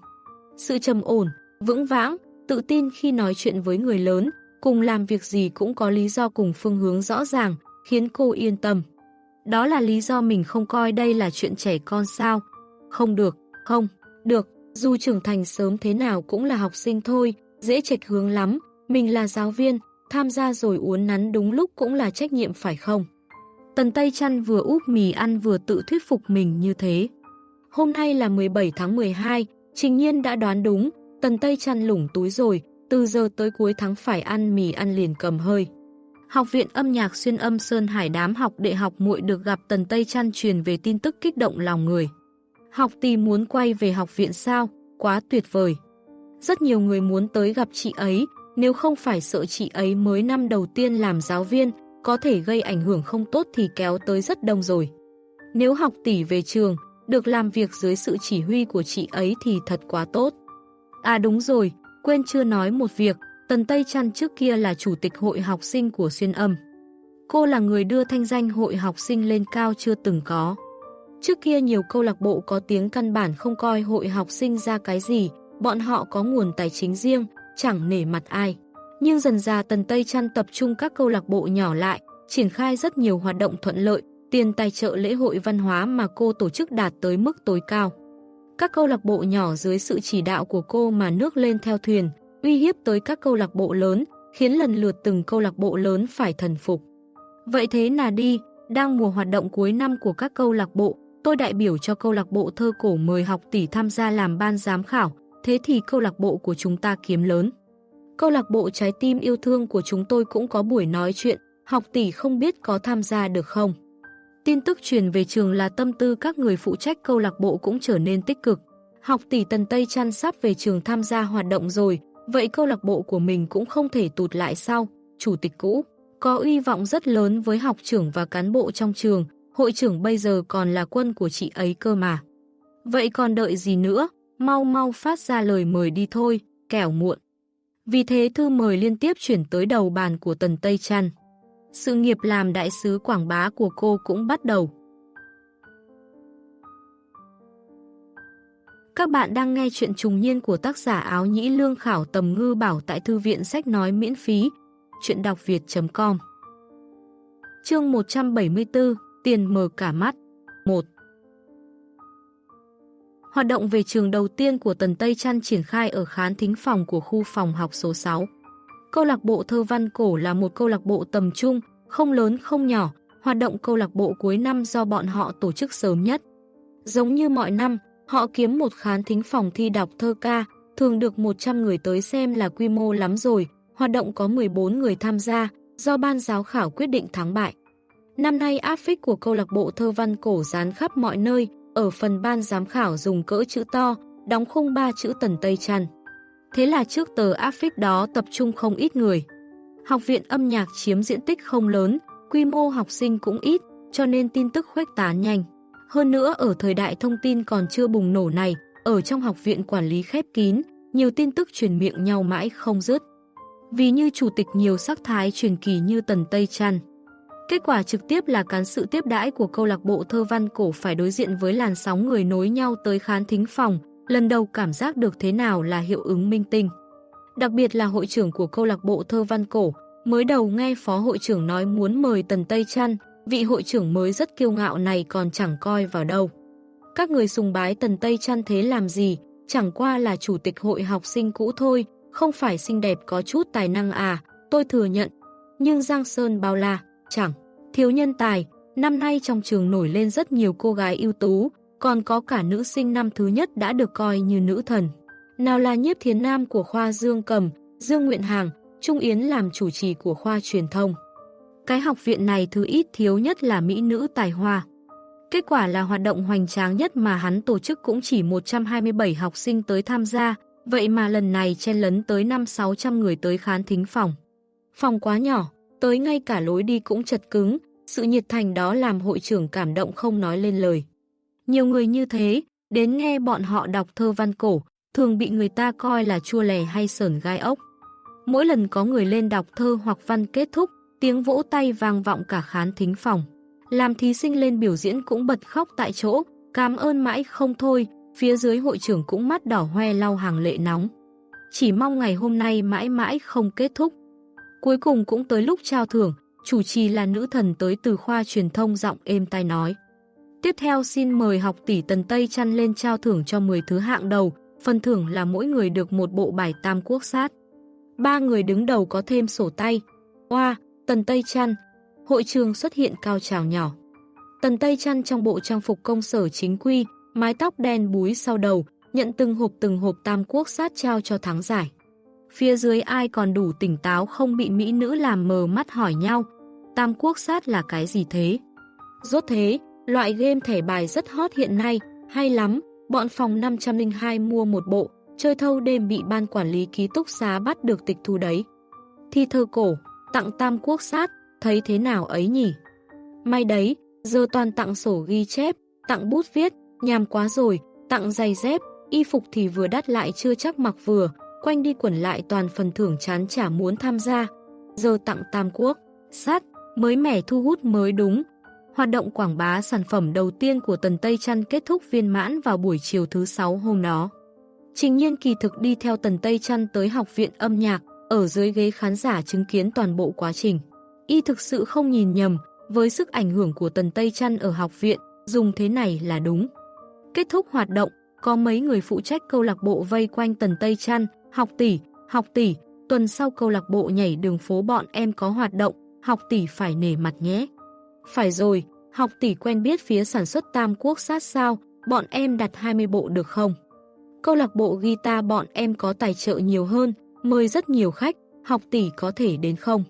Speaker 1: Sự trầm ổn, vững vãng, tự tin khi nói chuyện với người lớn, cùng làm việc gì cũng có lý do cùng phương hướng rõ ràng, khiến cô yên tâm. Đó là lý do mình không coi đây là chuyện trẻ con sao. Không được, không, được, dù trưởng thành sớm thế nào cũng là học sinh thôi, dễ chệch hướng lắm, mình là giáo viên, tham gia rồi uốn nắn đúng lúc cũng là trách nhiệm phải không? Tần Tây Trăn vừa úp mì ăn vừa tự thuyết phục mình như thế. Hôm nay là 17 tháng 12, Trình Nhiên đã đoán đúng, Tần Tây Trăn lủng túi rồi, từ giờ tới cuối tháng phải ăn mì ăn liền cầm hơi. Học viện âm nhạc xuyên âm Sơn Hải đám học đệ học muội được gặp Tần Tây Trăn truyền về tin tức kích động lòng người. Học tì muốn quay về học viện sao? Quá tuyệt vời. Rất nhiều người muốn tới gặp chị ấy, nếu không phải sợ chị ấy mới năm đầu tiên làm giáo viên, có thể gây ảnh hưởng không tốt thì kéo tới rất đông rồi. Nếu học tỷ về trường, được làm việc dưới sự chỉ huy của chị ấy thì thật quá tốt. À đúng rồi, quên chưa nói một việc, Tần Tây Trăn trước kia là chủ tịch hội học sinh của Xuyên Âm. Cô là người đưa thanh danh hội học sinh lên cao chưa từng có. Trước kia nhiều câu lạc bộ có tiếng căn bản không coi hội học sinh ra cái gì, bọn họ có nguồn tài chính riêng, chẳng nể mặt ai. Nhưng dần ra Tần Tây Trăn tập trung các câu lạc bộ nhỏ lại, triển khai rất nhiều hoạt động thuận lợi, tiền tài trợ lễ hội văn hóa mà cô tổ chức đạt tới mức tối cao. Các câu lạc bộ nhỏ dưới sự chỉ đạo của cô mà nước lên theo thuyền, uy hiếp tới các câu lạc bộ lớn, khiến lần lượt từng câu lạc bộ lớn phải thần phục. Vậy thế là đi, đang mùa hoạt động cuối năm của các câu lạc bộ, tôi đại biểu cho câu lạc bộ thơ cổ mời học tỷ tham gia làm ban giám khảo, thế thì câu lạc bộ của chúng ta kiếm lớn. Câu lạc bộ trái tim yêu thương của chúng tôi cũng có buổi nói chuyện, học tỷ không biết có tham gia được không. Tin tức truyền về trường là tâm tư các người phụ trách câu lạc bộ cũng trở nên tích cực. Học tỷ Tần Tây chăn sắp về trường tham gia hoạt động rồi, vậy câu lạc bộ của mình cũng không thể tụt lại sau. Chủ tịch cũ, có uy vọng rất lớn với học trưởng và cán bộ trong trường, hội trưởng bây giờ còn là quân của chị ấy cơ mà. Vậy còn đợi gì nữa, mau mau phát ra lời mời đi thôi, kẻo muộn. Vì thế thư mời liên tiếp chuyển tới đầu bàn của Tần Tây Trăn. Sự nghiệp làm đại sứ quảng bá của cô cũng bắt đầu. Các bạn đang nghe chuyện trùng niên của tác giả áo nhĩ lương khảo tầm ngư bảo tại thư viện sách nói miễn phí. Chuyện đọc việt.com Chương 174 Tiền mờ cả mắt 1 Hoạt động về trường đầu tiên của Tần Tây Trăn triển khai ở khán thính phòng của khu phòng học số 6. Câu lạc bộ thơ văn cổ là một câu lạc bộ tầm trung, không lớn không nhỏ, hoạt động câu lạc bộ cuối năm do bọn họ tổ chức sớm nhất. Giống như mọi năm, họ kiếm một khán thính phòng thi đọc thơ ca, thường được 100 người tới xem là quy mô lắm rồi, hoạt động có 14 người tham gia, do ban giáo khảo quyết định thắng bại. Năm nay áp phích của câu lạc bộ thơ văn cổ dán khắp mọi nơi, ở phần ban giám khảo dùng cỡ chữ to, đóng khung ba chữ tần Tây Trăn. Thế là trước tờ áp phích đó tập trung không ít người, Học viện âm nhạc chiếm diện tích không lớn, quy mô học sinh cũng ít, cho nên tin tức khuếch tán nhanh. Hơn nữa ở thời đại thông tin còn chưa bùng nổ này, ở trong học viện quản lý khép kín, nhiều tin tức truyền miệng nhau mãi không dứt. Vì như chủ tịch nhiều sắc thái truyền kỳ như Tần Tây Trăn. Kết quả trực tiếp là cán sự tiếp đãi của câu lạc bộ thơ văn cổ phải đối diện với làn sóng người nối nhau tới khán thính phòng, lần đầu cảm giác được thế nào là hiệu ứng minh tinh. Đặc biệt là hội trưởng của câu lạc bộ thơ văn cổ, mới đầu nghe phó hội trưởng nói muốn mời Tần Tây Trăn, vị hội trưởng mới rất kiêu ngạo này còn chẳng coi vào đâu. Các người sùng bái Tần Tây Trăn thế làm gì, chẳng qua là chủ tịch hội học sinh cũ thôi, không phải xinh đẹp có chút tài năng à, tôi thừa nhận. Nhưng Giang Sơn bao la, chẳng, thiếu nhân tài, năm nay trong trường nổi lên rất nhiều cô gái ưu tú, còn có cả nữ sinh năm thứ nhất đã được coi như nữ thần. Nào là nhiếp thiến nam của khoa Dương Cầm, Dương Nguyện Hàng, Trung Yến làm chủ trì của khoa truyền thông. Cái học viện này thứ ít thiếu nhất là mỹ nữ tài hoa. Kết quả là hoạt động hoành tráng nhất mà hắn tổ chức cũng chỉ 127 học sinh tới tham gia, vậy mà lần này chen lấn tới 5-600 người tới khán thính phòng. Phòng quá nhỏ, tới ngay cả lối đi cũng chật cứng, sự nhiệt thành đó làm hội trưởng cảm động không nói lên lời. Nhiều người như thế, đến nghe bọn họ đọc thơ văn cổ, thường bị người ta coi là chua lè hay sờn gai ốc. Mỗi lần có người lên đọc thơ hoặc văn kết thúc, tiếng vỗ tay vang vọng cả khán thính phòng. Làm thí sinh lên biểu diễn cũng bật khóc tại chỗ, cảm ơn mãi không thôi, phía dưới hội trưởng cũng mắt đỏ hoe lau hàng lệ nóng. Chỉ mong ngày hôm nay mãi mãi không kết thúc. Cuối cùng cũng tới lúc trao thưởng, chủ trì là nữ thần tới từ khoa truyền thông giọng êm tai nói. Tiếp theo xin mời học tỷ Tần Tây chăn lên trao thưởng cho 10 thứ hạng đầu, phần thưởng là mỗi người được một bộ bài tam quốc sát. Ba người đứng đầu có thêm sổ tay. Oa, Tần Tây Trăn Hội trường xuất hiện cao trào nhỏ. Tần Tây Trăn trong bộ trang phục công sở chính quy, mái tóc đen búi sau đầu, nhận từng hộp từng hộp tam quốc sát trao cho thắng giải. Phía dưới ai còn đủ tỉnh táo không bị mỹ nữ làm mờ mắt hỏi nhau, tam quốc sát là cái gì thế? Rốt thế, loại game thẻ bài rất hot hiện nay, hay lắm, bọn phòng 502 mua một bộ, chơi thâu đêm bị ban quản lý ký túc xá bắt được tịch thu đấy. Thi thơ cổ, tặng tam quốc sát, thấy thế nào ấy nhỉ? May đấy, giờ toàn tặng sổ ghi chép, tặng bút viết, nhàm quá rồi, tặng giày dép, y phục thì vừa đắt lại chưa chắc mặc vừa, quanh đi quẩn lại toàn phần thưởng chán chả muốn tham gia. Giờ tặng tam quốc, sát, mới mẻ thu hút mới đúng. Hoạt động quảng bá sản phẩm đầu tiên của Tần Tây Trăn kết thúc viên mãn vào buổi chiều thứ 6 hôm đó. Trình nhiên kỳ thực đi theo Tần Tây Trăn tới học viện âm nhạc, ở dưới ghế khán giả chứng kiến toàn bộ quá trình. Y thực sự không nhìn nhầm, với sức ảnh hưởng của Tần Tây Trăn ở học viện, dùng thế này là đúng. Kết thúc hoạt động, có mấy người phụ trách câu lạc bộ vây quanh Tần Tây Trăn, học tỷ, học tỷ, tuần sau câu lạc bộ nhảy đường phố bọn em có hoạt động, học tỷ phải nể mặt nhé. Phải rồi, học tỷ quen biết phía sản xuất tam quốc sát sao, bọn em đặt 20 bộ được không? Câu lạc bộ guitar bọn em có tài trợ nhiều hơn, mời rất nhiều khách, học tỷ có thể đến không?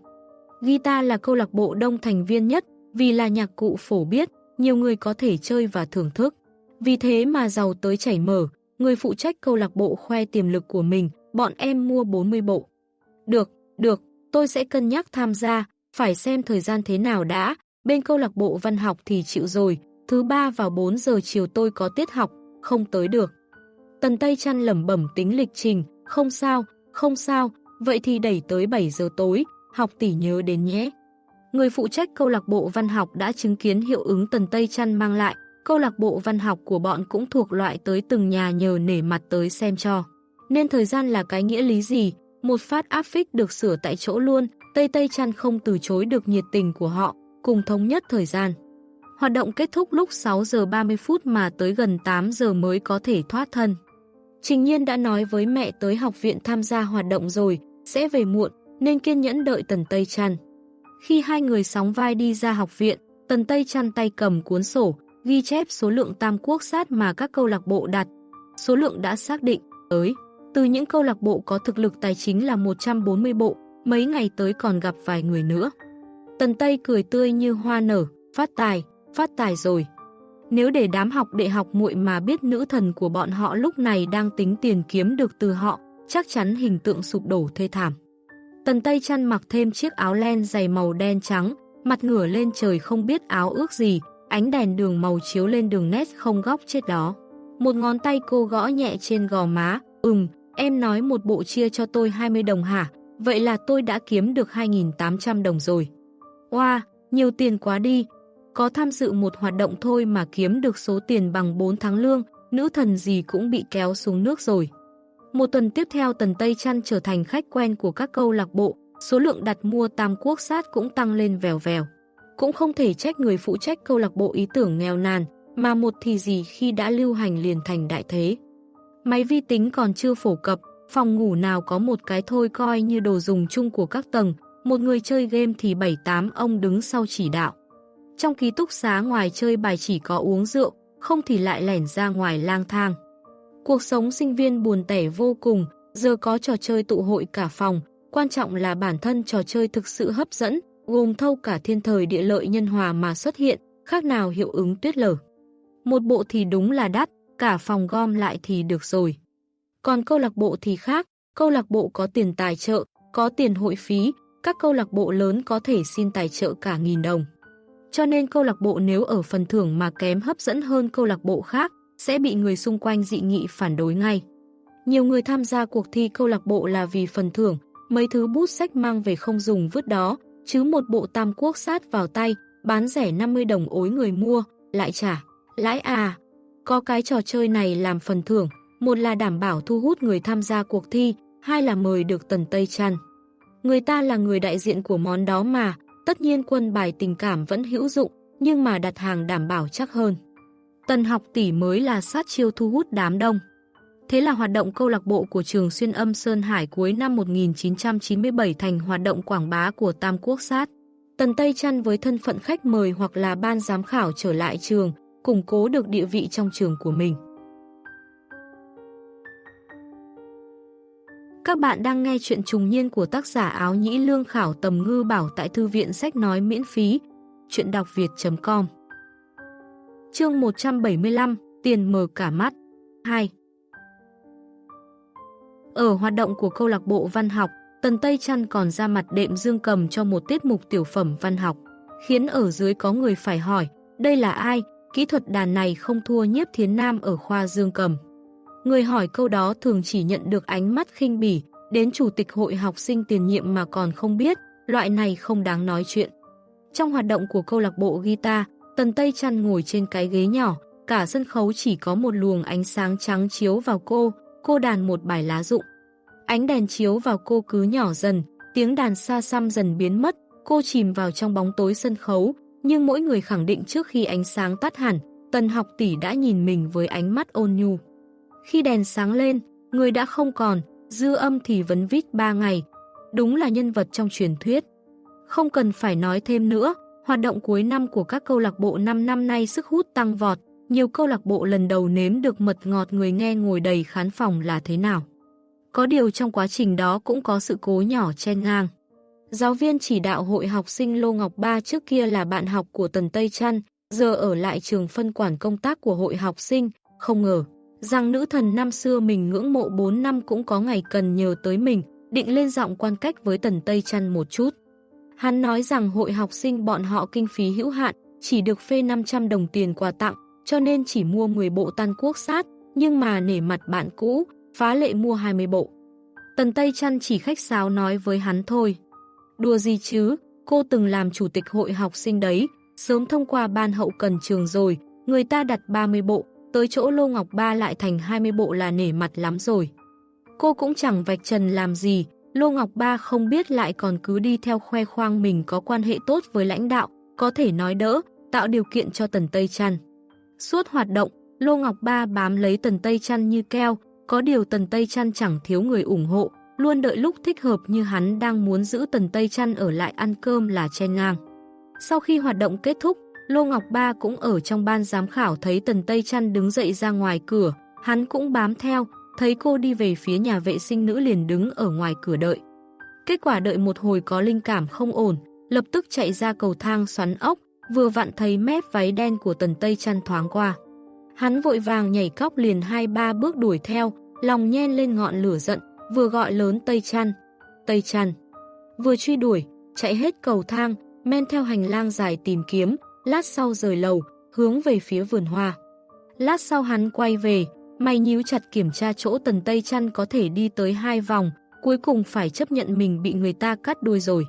Speaker 1: Guitar là câu lạc bộ đông thành viên nhất, vì là nhạc cụ phổ biết, nhiều người có thể chơi và thưởng thức. Vì thế mà giàu tới chảy mở, người phụ trách câu lạc bộ khoe tiềm lực của mình, bọn em mua 40 bộ. Được, được, tôi sẽ cân nhắc tham gia, phải xem thời gian thế nào đã, bên câu lạc bộ văn học thì chịu rồi, thứ ba vào 4 giờ chiều tôi có tiết học, không tới được. Tần Tây chăn lẩm bẩm tính lịch trình, không sao, không sao, vậy thì đẩy tới 7 giờ tối, học tỷ nhớ đến nhé. Người phụ trách câu lạc bộ văn học đã chứng kiến hiệu ứng Tần Tây chăn mang lại, câu lạc bộ văn học của bọn cũng thuộc loại tới từng nhà nhờ nể mặt tới xem cho. Nên thời gian là cái nghĩa lý gì, một phát áp phích được sửa tại chỗ luôn, Tây Tây Chăn không từ chối được nhiệt tình của họ, cùng thống nhất thời gian. Hoạt động kết thúc lúc 6 giờ 30 phút mà tới gần 8 giờ mới có thể thoát thân. Trình Nhiên đã nói với mẹ tới học viện tham gia hoạt động rồi, sẽ về muộn, nên kiên nhẫn đợi Tần Tây Trăn. Khi hai người sóng vai đi ra học viện, Tần Tây Trăn tay cầm cuốn sổ, ghi chép số lượng tam quốc sát mà các câu lạc bộ đặt. Số lượng đã xác định, tới. Từ những câu lạc bộ có thực lực tài chính là 140 bộ, mấy ngày tới còn gặp vài người nữa. Tần Tây cười tươi như hoa nở, phát tài, phát tài rồi. Nếu để đám học đệ học muội mà biết nữ thần của bọn họ lúc này đang tính tiền kiếm được từ họ, chắc chắn hình tượng sụp đổ thê thảm. Tần Tây Chăn mặc thêm chiếc áo len dày màu đen trắng, mặt ngửa lên trời không biết áo ước gì, ánh đèn đường màu chiếu lên đường nét không góc chết đó. Một ngón tay cô gõ nhẹ trên gò má, ừm, em nói một bộ chia cho tôi 20 đồng hả, vậy là tôi đã kiếm được 2.800 đồng rồi. Wow, nhiều tiền quá đi, có tham dự một hoạt động thôi mà kiếm được số tiền bằng 4 tháng lương, nữ thần gì cũng bị kéo xuống nước rồi. Một tuần tiếp theo Tần Tây Trăn trở thành khách quen của các câu lạc bộ, số lượng đặt mua tam quốc sát cũng tăng lên vèo vèo. Cũng không thể trách người phụ trách câu lạc bộ ý tưởng nghèo nàn, mà một thì gì khi đã lưu hành liền thành đại thế. Máy vi tính còn chưa phổ cập, phòng ngủ nào có một cái thôi coi như đồ dùng chung của các tầng, một người chơi game thì 7-8 ông đứng sau chỉ đạo. Trong ký túc xá ngoài chơi bài chỉ có uống rượu, không thì lại lẻn ra ngoài lang thang. Cuộc sống sinh viên buồn tẻ vô cùng, giờ có trò chơi tụ hội cả phòng, quan trọng là bản thân trò chơi thực sự hấp dẫn, gồm thâu cả thiên thời địa lợi nhân hòa mà xuất hiện, khác nào hiệu ứng tuyết lở. Một bộ thì đúng là đắt, cả phòng gom lại thì được rồi. Còn câu lạc bộ thì khác, câu lạc bộ có tiền tài trợ, có tiền hội phí, các câu lạc bộ lớn có thể xin tài trợ cả nghìn đồng. Cho nên câu lạc bộ nếu ở phần thưởng mà kém hấp dẫn hơn câu lạc bộ khác, sẽ bị người xung quanh dị nghị phản đối ngay. Nhiều người tham gia cuộc thi câu lạc bộ là vì phần thưởng, mấy thứ bút sách mang về không dùng vứt đó, chứ một bộ tam quốc sát vào tay, bán rẻ 50 đồng ối người mua, lại trả. Lãi à, có cái trò chơi này làm phần thưởng, một là đảm bảo thu hút người tham gia cuộc thi, hai là mời được Tần Tây Trăn. Người ta là người đại diện của món đó mà, tất nhiên quân bài tình cảm vẫn hữu dụng, nhưng mà đặt hàng đảm bảo chắc hơn. Tần học tỷ mới là sát chiêu thu hút đám đông. Thế là hoạt động câu lạc bộ của trường xuyên âm Sơn Hải cuối năm 1997 thành hoạt động quảng bá của Tam Quốc Sát. Tần Tây Trăn với thân phận khách mời hoặc là ban giám khảo trở lại trường, củng cố được địa vị trong trường của mình. Các bạn đang nghe chuyện trùng niên của tác giả áo nhĩ lương khảo tầm ngư bảo tại thư viện sách nói miễn phí. Chuyện đọc việt.com Chương 175 Tiền mờ cả mắt 2 Ở hoạt động của câu lạc bộ văn học, Tần Tây Trăn còn ra mặt đệm dương cầm cho một tiết mục tiểu phẩm văn học, khiến ở dưới có người phải hỏi, đây là ai, kỹ thuật đàn này không thua nhiếp thiến nam ở khoa dương cầm. Người hỏi câu đó thường chỉ nhận được ánh mắt khinh bỉ, đến chủ tịch hội học sinh tiền nhiệm mà còn không biết, loại này không đáng nói chuyện. Trong hoạt động của câu lạc bộ guitar, Tần Tây Trăn ngồi trên cái ghế nhỏ, cả sân khấu chỉ có một luồng ánh sáng trắng chiếu vào cô, cô đàn một bài lá rụng. Ánh đèn chiếu vào cô cứ nhỏ dần, tiếng đàn xa xăm dần biến mất, cô chìm vào trong bóng tối sân khấu, nhưng mỗi người khẳng định trước khi ánh sáng tắt hẳn, Tần học tỷ đã nhìn mình với ánh mắt ôn nhu. Khi đèn sáng lên, người đã không còn, dư âm thì vấn vít ba ngày. Đúng là nhân vật trong truyền thuyết. Không cần phải nói thêm nữa, hoạt động cuối năm của các câu lạc bộ 5 năm nay sức hút tăng vọt, nhiều câu lạc bộ lần đầu nếm được mật ngọt người nghe ngồi đầy khán phòng là thế nào. Có điều trong quá trình đó cũng có sự cố nhỏ chen ngang. Giáo viên chỉ đạo hội học sinh Lô Ngọc Ba trước kia là bạn học của Tần Tây Trăn, giờ ở lại trường phân quản công tác của hội học sinh, không ngờ rằng nữ thần năm xưa mình ngưỡng mộ 4 năm cũng có ngày cần nhờ tới mình, định lên giọng quan cách với Tần Tây Trăn một chút. Hắn nói rằng hội học sinh bọn họ kinh phí hữu hạn, chỉ được phê 500 đồng tiền quà tặng, cho nên chỉ mua 10 bộ tan quốc sát, nhưng mà nể mặt bạn cũ, phá lệ mua 20 bộ. Tần Tây Trăn chỉ khách sáo nói với hắn thôi. Đùa gì chứ, cô từng làm chủ tịch hội học sinh đấy, sớm thông qua ban hậu cần trường rồi, người ta đặt 30 bộ, tới chỗ Lô Ngọc Ba lại thành 20 bộ là nể mặt lắm rồi. Cô cũng chẳng vạch trần làm gì, Lô Ngọc Ba không biết lại còn cứ đi theo khoe khoang mình có quan hệ tốt với lãnh đạo, có thể nói đỡ, tạo điều kiện cho Tần Tây Trăn. Suốt hoạt động, Lô Ngọc Ba bám lấy Tần Tây Trăn như keo, có điều Tần Tây Trăn chẳng thiếu người ủng hộ, luôn đợi lúc thích hợp như hắn đang muốn giữ Tần Tây Trăn ở lại ăn cơm là chen ngang. Sau khi hoạt động kết thúc, Lô Ngọc Ba cũng ở trong ban giám khảo thấy Tần Tây Trăn đứng dậy ra ngoài cửa, hắn cũng bám theo, thấy cô đi về phía nhà vệ sinh nữ liền đứng ở ngoài cửa đợi. Kết quả đợi một hồi có linh cảm không ổn, lập tức chạy ra cầu thang xoắn ốc, vừa vặn thấy mép váy đen của Tần Tây Trăn thoáng qua. Hắn vội vàng nhảy cóc liền hai ba bước đuổi theo, lòng nhen lên ngọn lửa giận, vừa gọi lớn Tây Trăn. Tây Trăn. vừa truy đuổi, chạy hết cầu thang, men theo hành lang dài tìm kiếm, lát sau rời lầu, hướng về phía vườn hoa. Lát sau hắn quay về, mày nhíu chặt kiểm tra chỗ tần tây chăn có thể đi tới hai vòng, cuối cùng phải chấp nhận mình bị người ta cắt đuôi rồi.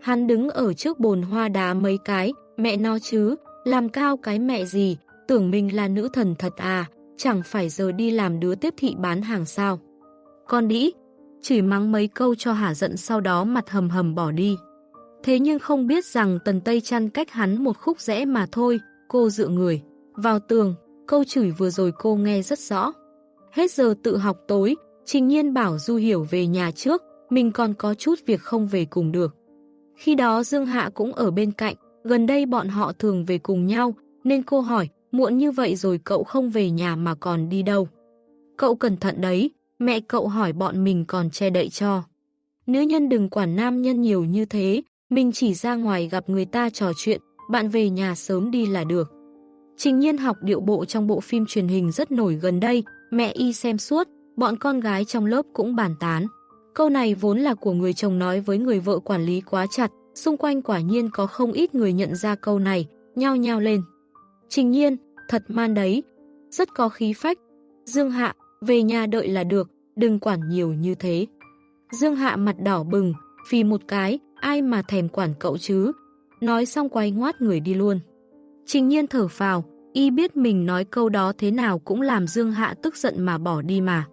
Speaker 1: Hắn đứng ở trước bồn hoa đá mấy cái, mẹ nó chứ, làm cao cái mẹ gì, tưởng mình là nữ thần thật à, chẳng phải giờ đi làm đứa tiếp thị bán hàng sao. Con đĩ, chỉ mắng mấy câu cho hả giận sau đó mặt hầm hầm bỏ đi. Thế nhưng không biết rằng tần tây chăn cách hắn một khúc rẽ mà thôi, cô dựa người. Vào tường, câu chửi vừa rồi cô nghe rất rõ. Hết giờ tự học tối, trình nhiên bảo Du Hiểu về nhà trước, mình còn có chút việc không về cùng được. Khi đó Dương Hạ cũng ở bên cạnh, gần đây bọn họ thường về cùng nhau, nên cô hỏi, muộn như vậy rồi cậu không về nhà mà còn đi đâu. Cậu cẩn thận đấy, mẹ cậu hỏi bọn mình còn che đậy cho. Nữ nhân đừng quản nam nhân nhiều như thế, mình chỉ ra ngoài gặp người ta trò chuyện, bạn về nhà sớm đi là được. Trình nhiên học điệu bộ trong bộ phim truyền hình rất nổi gần đây, mẹ y xem suốt, bọn con gái trong lớp cũng bàn tán. Câu này vốn là của người chồng nói với người vợ quản lý quá chặt, xung quanh quả nhiên có không ít người nhận ra câu này, nhao nhao lên. Trình nhiên, thật man đấy, rất có khí phách. Dương Hạ, về nhà đợi là được, đừng quản nhiều như thế. Dương Hạ mặt đỏ bừng, phì một cái, ai mà thèm quản cậu chứ. Nói xong quay ngoát người đi luôn. Trình nhiên thở vào, y biết mình nói câu đó thế nào cũng làm Dương Hạ tức giận mà bỏ đi mà.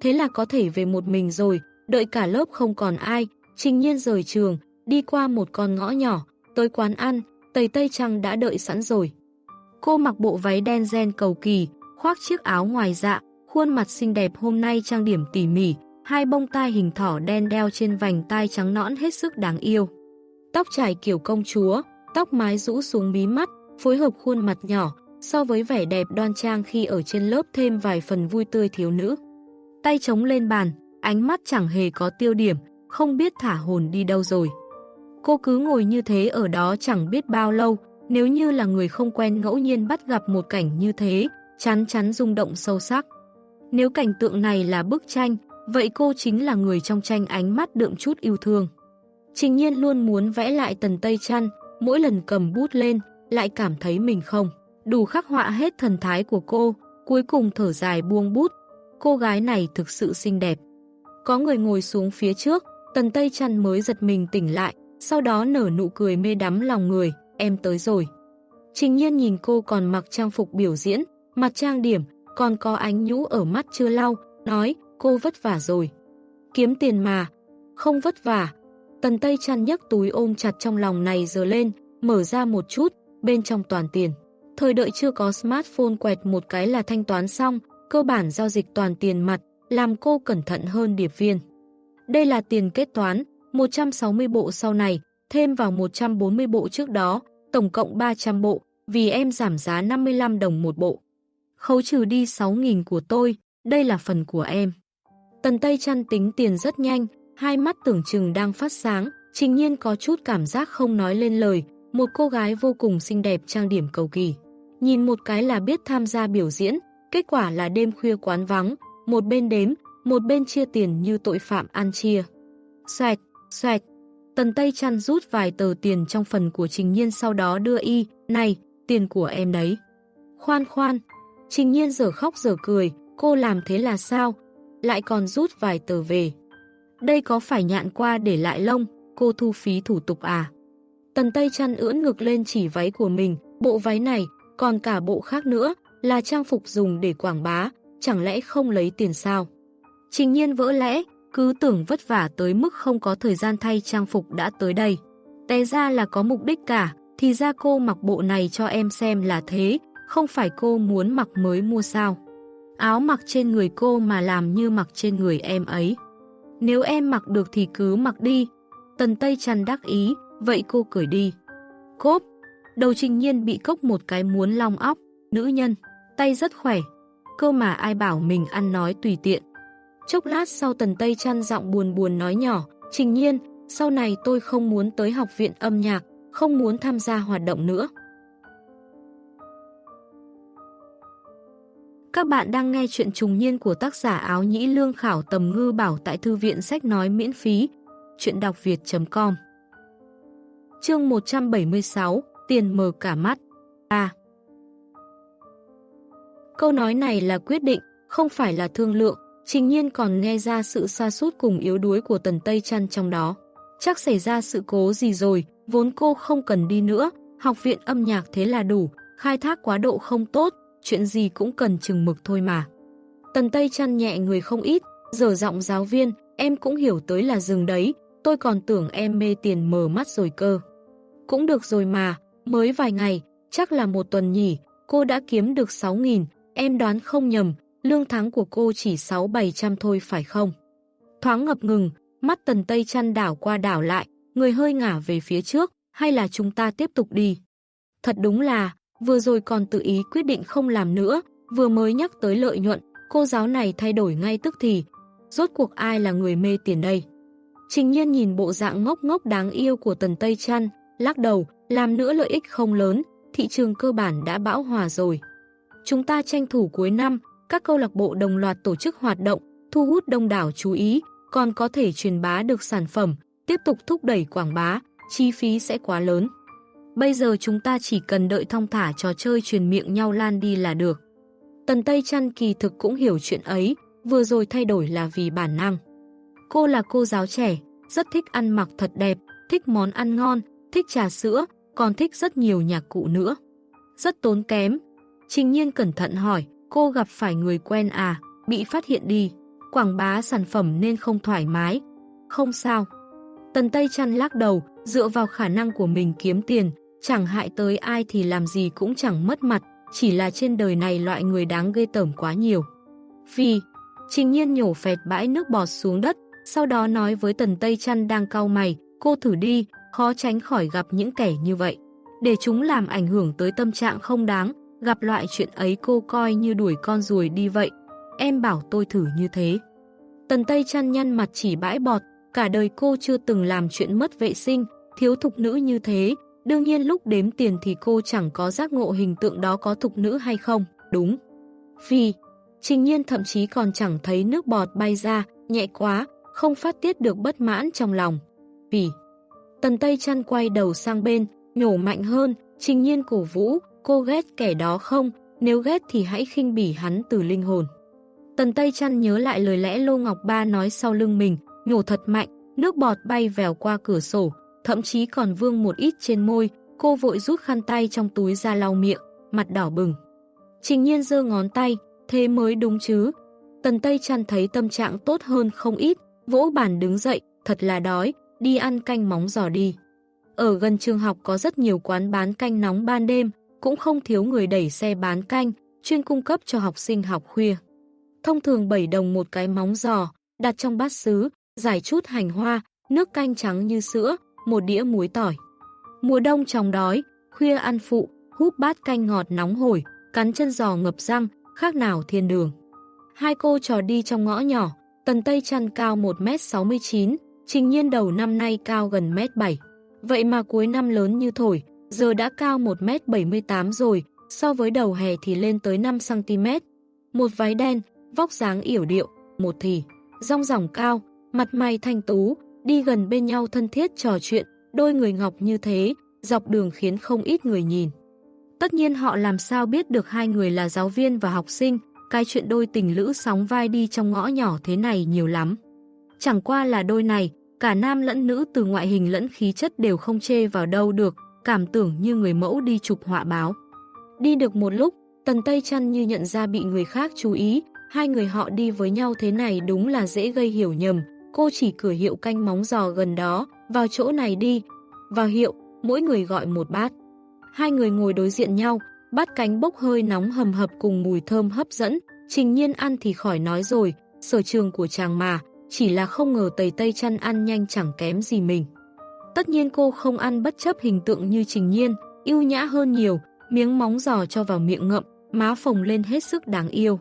Speaker 1: Thế là có thể về một mình rồi, đợi cả lớp không còn ai, trình nhiên rời trường, đi qua một con ngõ nhỏ, tới quán ăn, tầy tây trăng đã đợi sẵn rồi. Cô mặc bộ váy đen gen cầu kỳ, khoác chiếc áo ngoài dạ, khuôn mặt xinh đẹp hôm nay trang điểm tỉ mỉ, hai bông tai hình thỏ đen đeo trên vành tai trắng nõn hết sức đáng yêu. Tóc trải kiểu công chúa, tóc mái rũ xuống mí mắt, phối hợp khuôn mặt nhỏ, so với vẻ đẹp đoan trang khi ở trên lớp thêm vài phần vui tươi thiếu nữ. Tay chống lên bàn, ánh mắt chẳng hề có tiêu điểm, không biết thả hồn đi đâu rồi. Cô cứ ngồi như thế ở đó chẳng biết bao lâu, nếu như là người không quen ngẫu nhiên bắt gặp một cảnh như thế, chắn chắn rung động sâu sắc. Nếu cảnh tượng này là bức tranh, vậy cô chính là người trong tranh ánh mắt đượm chút yêu thương. Trình nhiên luôn muốn vẽ lại tần tây chăn, mỗi lần cầm bút lên, lại cảm thấy mình không. Đủ khắc họa hết thần thái của cô, cuối cùng thở dài buông bút. Cô gái này thực sự xinh đẹp. Có người ngồi xuống phía trước, tần tây chăn mới giật mình tỉnh lại, sau đó nở nụ cười mê đắm lòng người, em tới rồi. Trình nhiên nhìn cô còn mặc trang phục biểu diễn, mặt trang điểm, còn có ánh nhũ ở mắt chưa lau, nói cô vất vả rồi. Kiếm tiền mà, không vất vả. Tần Tây chăn nhấc túi ôm chặt trong lòng này giờ lên, mở ra một chút, bên trong toàn tiền. Thời đợi chưa có smartphone quẹt một cái là thanh toán xong, cơ bản giao dịch toàn tiền mặt, làm cô cẩn thận hơn điệp viên. Đây là tiền kết toán, 160 bộ sau này, thêm vào 140 bộ trước đó, tổng cộng 300 bộ, vì em giảm giá 55 đồng một bộ. Khấu trừ đi 6.000 của tôi, đây là phần của em. Tần Tây chăn tính tiền rất nhanh, hai mắt tưởng chừng đang phát sáng, trình nhiên có chút cảm giác không nói lên lời, một cô gái vô cùng xinh đẹp trang điểm cầu kỳ. Nhìn một cái là biết tham gia biểu diễn, kết quả là đêm khuya quán vắng, một bên đếm, một bên chia tiền như tội phạm ăn chia. Xoẹt, xoẹt, Tần Tây chăn rút vài tờ tiền trong phần của Trình Nhiên sau đó đưa y, này, tiền của em đấy. Khoan khoan, Trình Nhiên giờ khóc giờ cười, cô làm thế là sao? Lại còn rút vài tờ về. Đây có phải nhạn qua để lại lông, cô thu phí thủ tục à? Tần Tây chăn ưỡn ngực lên chỉ váy của mình, bộ váy này, còn cả bộ khác nữa, là trang phục dùng để quảng bá, chẳng lẽ không lấy tiền sao? Trình nhiên vỡ lẽ, cứ tưởng vất vả tới mức không có thời gian thay trang phục đã tới đây. Té ra là có mục đích cả, thì ra cô mặc bộ này cho em xem là thế, không phải cô muốn mặc mới mua sao. Áo mặc trên người cô mà làm như mặc trên người em ấy. Nếu em mặc được thì cứ mặc đi. Tần Tây chăn đắc ý, vậy cô cởi đi. Cốp, đầu trình nhiên bị cốc một cái muốn long óc, nữ nhân, tay rất khỏe. Cơ mà ai bảo mình ăn nói tùy tiện. Chốc lát sau tần Tây chăn giọng buồn buồn nói nhỏ, trình nhiên, sau này tôi không muốn tới học viện âm nhạc, không muốn tham gia hoạt động nữa. Các bạn đang nghe chuyện trùng niên của tác giả áo nhĩ lương khảo tầm ngư bảo tại thư viện sách nói miễn phí. Chuyện đọc việt.com Chương 176 Tiền mờ cả mắt. A. Câu nói này là quyết định, không phải là thương lượng, trình nhiên còn nghe ra sự xa sút cùng yếu đuối của Tần Tây Trăn trong đó. Chắc xảy ra sự cố gì rồi, vốn cô không cần đi nữa, học viện âm nhạc thế là đủ, khai thác quá độ không tốt, chuyện gì cũng cần chừng mực thôi mà. Tần Tây chăn nhẹ người không ít, giờ giọng giáo viên, em cũng hiểu tới là dừng đấy, tôi còn tưởng em mê tiền mờ mắt rồi cơ. Cũng được rồi mà, mới vài ngày, chắc là một tuần nhỉ, cô đã kiếm được 6.000, em đoán không nhầm, lương tháng của cô chỉ 6-700 thôi phải không? Thoáng ngập ngừng, mắt tần tây chăn đảo qua đảo lại, người hơi ngả về phía trước, hay là chúng ta tiếp tục đi? Thật đúng là, vừa rồi còn tự ý quyết định không làm nữa, vừa mới nhắc tới lợi nhuận, cô giáo này thay đổi ngay tức thì. Rốt cuộc ai là người mê tiền đây? Trình nhiên nhìn bộ dạng ngốc ngốc đáng yêu của tần Tây Trăn, lắc đầu, làm nữa lợi ích không lớn, thị trường cơ bản đã bão hòa rồi. Chúng ta tranh thủ cuối năm, các câu lạc bộ đồng loạt tổ chức hoạt động, thu hút đông đảo chú ý, còn có thể truyền bá được sản phẩm, tiếp tục thúc đẩy quảng bá, chi phí sẽ quá lớn. Bây giờ chúng ta chỉ cần đợi thong thả trò chơi truyền miệng nhau lan đi là được. Tần Tây Trăn kỳ thực cũng hiểu chuyện ấy, vừa rồi thay đổi là vì bản năng. Cô là cô giáo trẻ, rất thích ăn mặc thật đẹp, thích món ăn ngon, thích trà sữa, còn thích rất nhiều nhạc cụ nữa. Rất tốn kém. Trình nhiên cẩn thận hỏi, cô gặp phải người quen à, bị phát hiện đi. Quảng bá sản phẩm nên không thoải mái. Không sao. Tần Tây trăn lắc đầu, dựa vào khả năng của mình kiếm tiền, chẳng hại tới ai thì làm gì cũng chẳng mất mặt, chỉ là trên đời này loại người đáng ghê tởm quá nhiều. Vì, trình nhiên nhổ phẹt bãi nước bọt xuống đất, sau đó nói với Tần Tây chăn đang cau mày, cô thử đi, khó tránh khỏi gặp những kẻ như vậy. Để chúng làm ảnh hưởng tới tâm trạng không đáng, gặp loại chuyện ấy cô coi như đuổi con ruồi đi vậy. Em bảo tôi thử như thế. Tần Tây chăn nhăn mặt chỉ bãi bọt, cả đời cô chưa từng làm chuyện mất vệ sinh, thiếu thục nữ như thế. Đương nhiên lúc đếm tiền thì cô chẳng có giác ngộ hình tượng đó có thục nữ hay không, đúng. Vì, trình nhiên thậm chí còn chẳng thấy nước bọt bay ra, nhẹ quá, không phát tiết được bất mãn trong lòng. Vì, Tần Tây chăn quay đầu sang bên, nhổ mạnh hơn, trình nhiên cổ vũ, cô ghét kẻ đó không, nếu ghét thì hãy khinh bỉ hắn từ linh hồn. Tần Tây chăn nhớ lại lời lẽ Lô Ngọc Ba nói sau lưng mình, nhổ thật mạnh, nước bọt bay vèo qua cửa sổ, thậm chí còn vương một ít trên môi, cô vội rút khăn tay trong túi ra lau miệng, mặt đỏ bừng. Trình nhiên giơ ngón tay, thế mới đúng chứ. Tần Tây chăn thấy tâm trạng tốt hơn không ít, vỗ bàn đứng dậy, thật là đói, đi ăn canh móng giò đi. Ở gần trường học có rất nhiều quán bán canh nóng ban đêm, cũng không thiếu người đẩy xe bán canh, chuyên cung cấp cho học sinh học khuya. Thông thường 7 đồng một cái móng giò, đặt trong bát sứ, giải chút hành hoa, nước canh trắng như sữa, một đĩa muối tỏi. Mùa đông trong đói, khuya ăn phụ, húp bát canh ngọt nóng hổi, cắn chân giò ngập răng, khác nào thiên đường. Hai cô trò đi trong ngõ nhỏ, tần tây chăn cao 1m69, trình nhiên đầu năm nay cao gần mét 7. Vậy mà cuối năm lớn như thổi, giờ đã cao 1m78 rồi, so với đầu hè thì lên tới 5cm. Một váy đen, vóc dáng yểu điệu, một thì, rong ròng cao, mặt mày thanh tú, đi gần bên nhau thân thiết trò chuyện, đôi người ngọc như thế, dọc đường khiến không ít người nhìn. Tất nhiên họ làm sao biết được hai người là giáo viên và học sinh, cái chuyện đôi tình lữ sóng vai đi trong ngõ nhỏ thế này nhiều lắm. Chẳng qua là đôi này, cả nam lẫn nữ từ ngoại hình lẫn khí chất đều không chê vào đâu được, cảm tưởng như người mẫu đi chụp họa báo. Đi được một lúc, Tần Tây Trăn như nhận ra bị người khác chú ý, hai người họ đi với nhau thế này đúng là dễ gây hiểu nhầm, cô chỉ cửa hiệu canh móng giò gần đó, vào chỗ này đi. Vào hiệu, mỗi người gọi một bát. Hai người ngồi đối diện nhau, bát cánh bốc hơi nóng hầm hập cùng mùi thơm hấp dẫn, trình nhiên ăn thì khỏi nói rồi, sở trường của chàng mà, chỉ là không ngờ tầy tây chăn ăn nhanh chẳng kém gì mình. Tất nhiên cô không ăn bất chấp hình tượng như trình nhiên, yêu nhã hơn nhiều, miếng móng giò cho vào miệng ngậm, má phồng lên hết sức đáng yêu.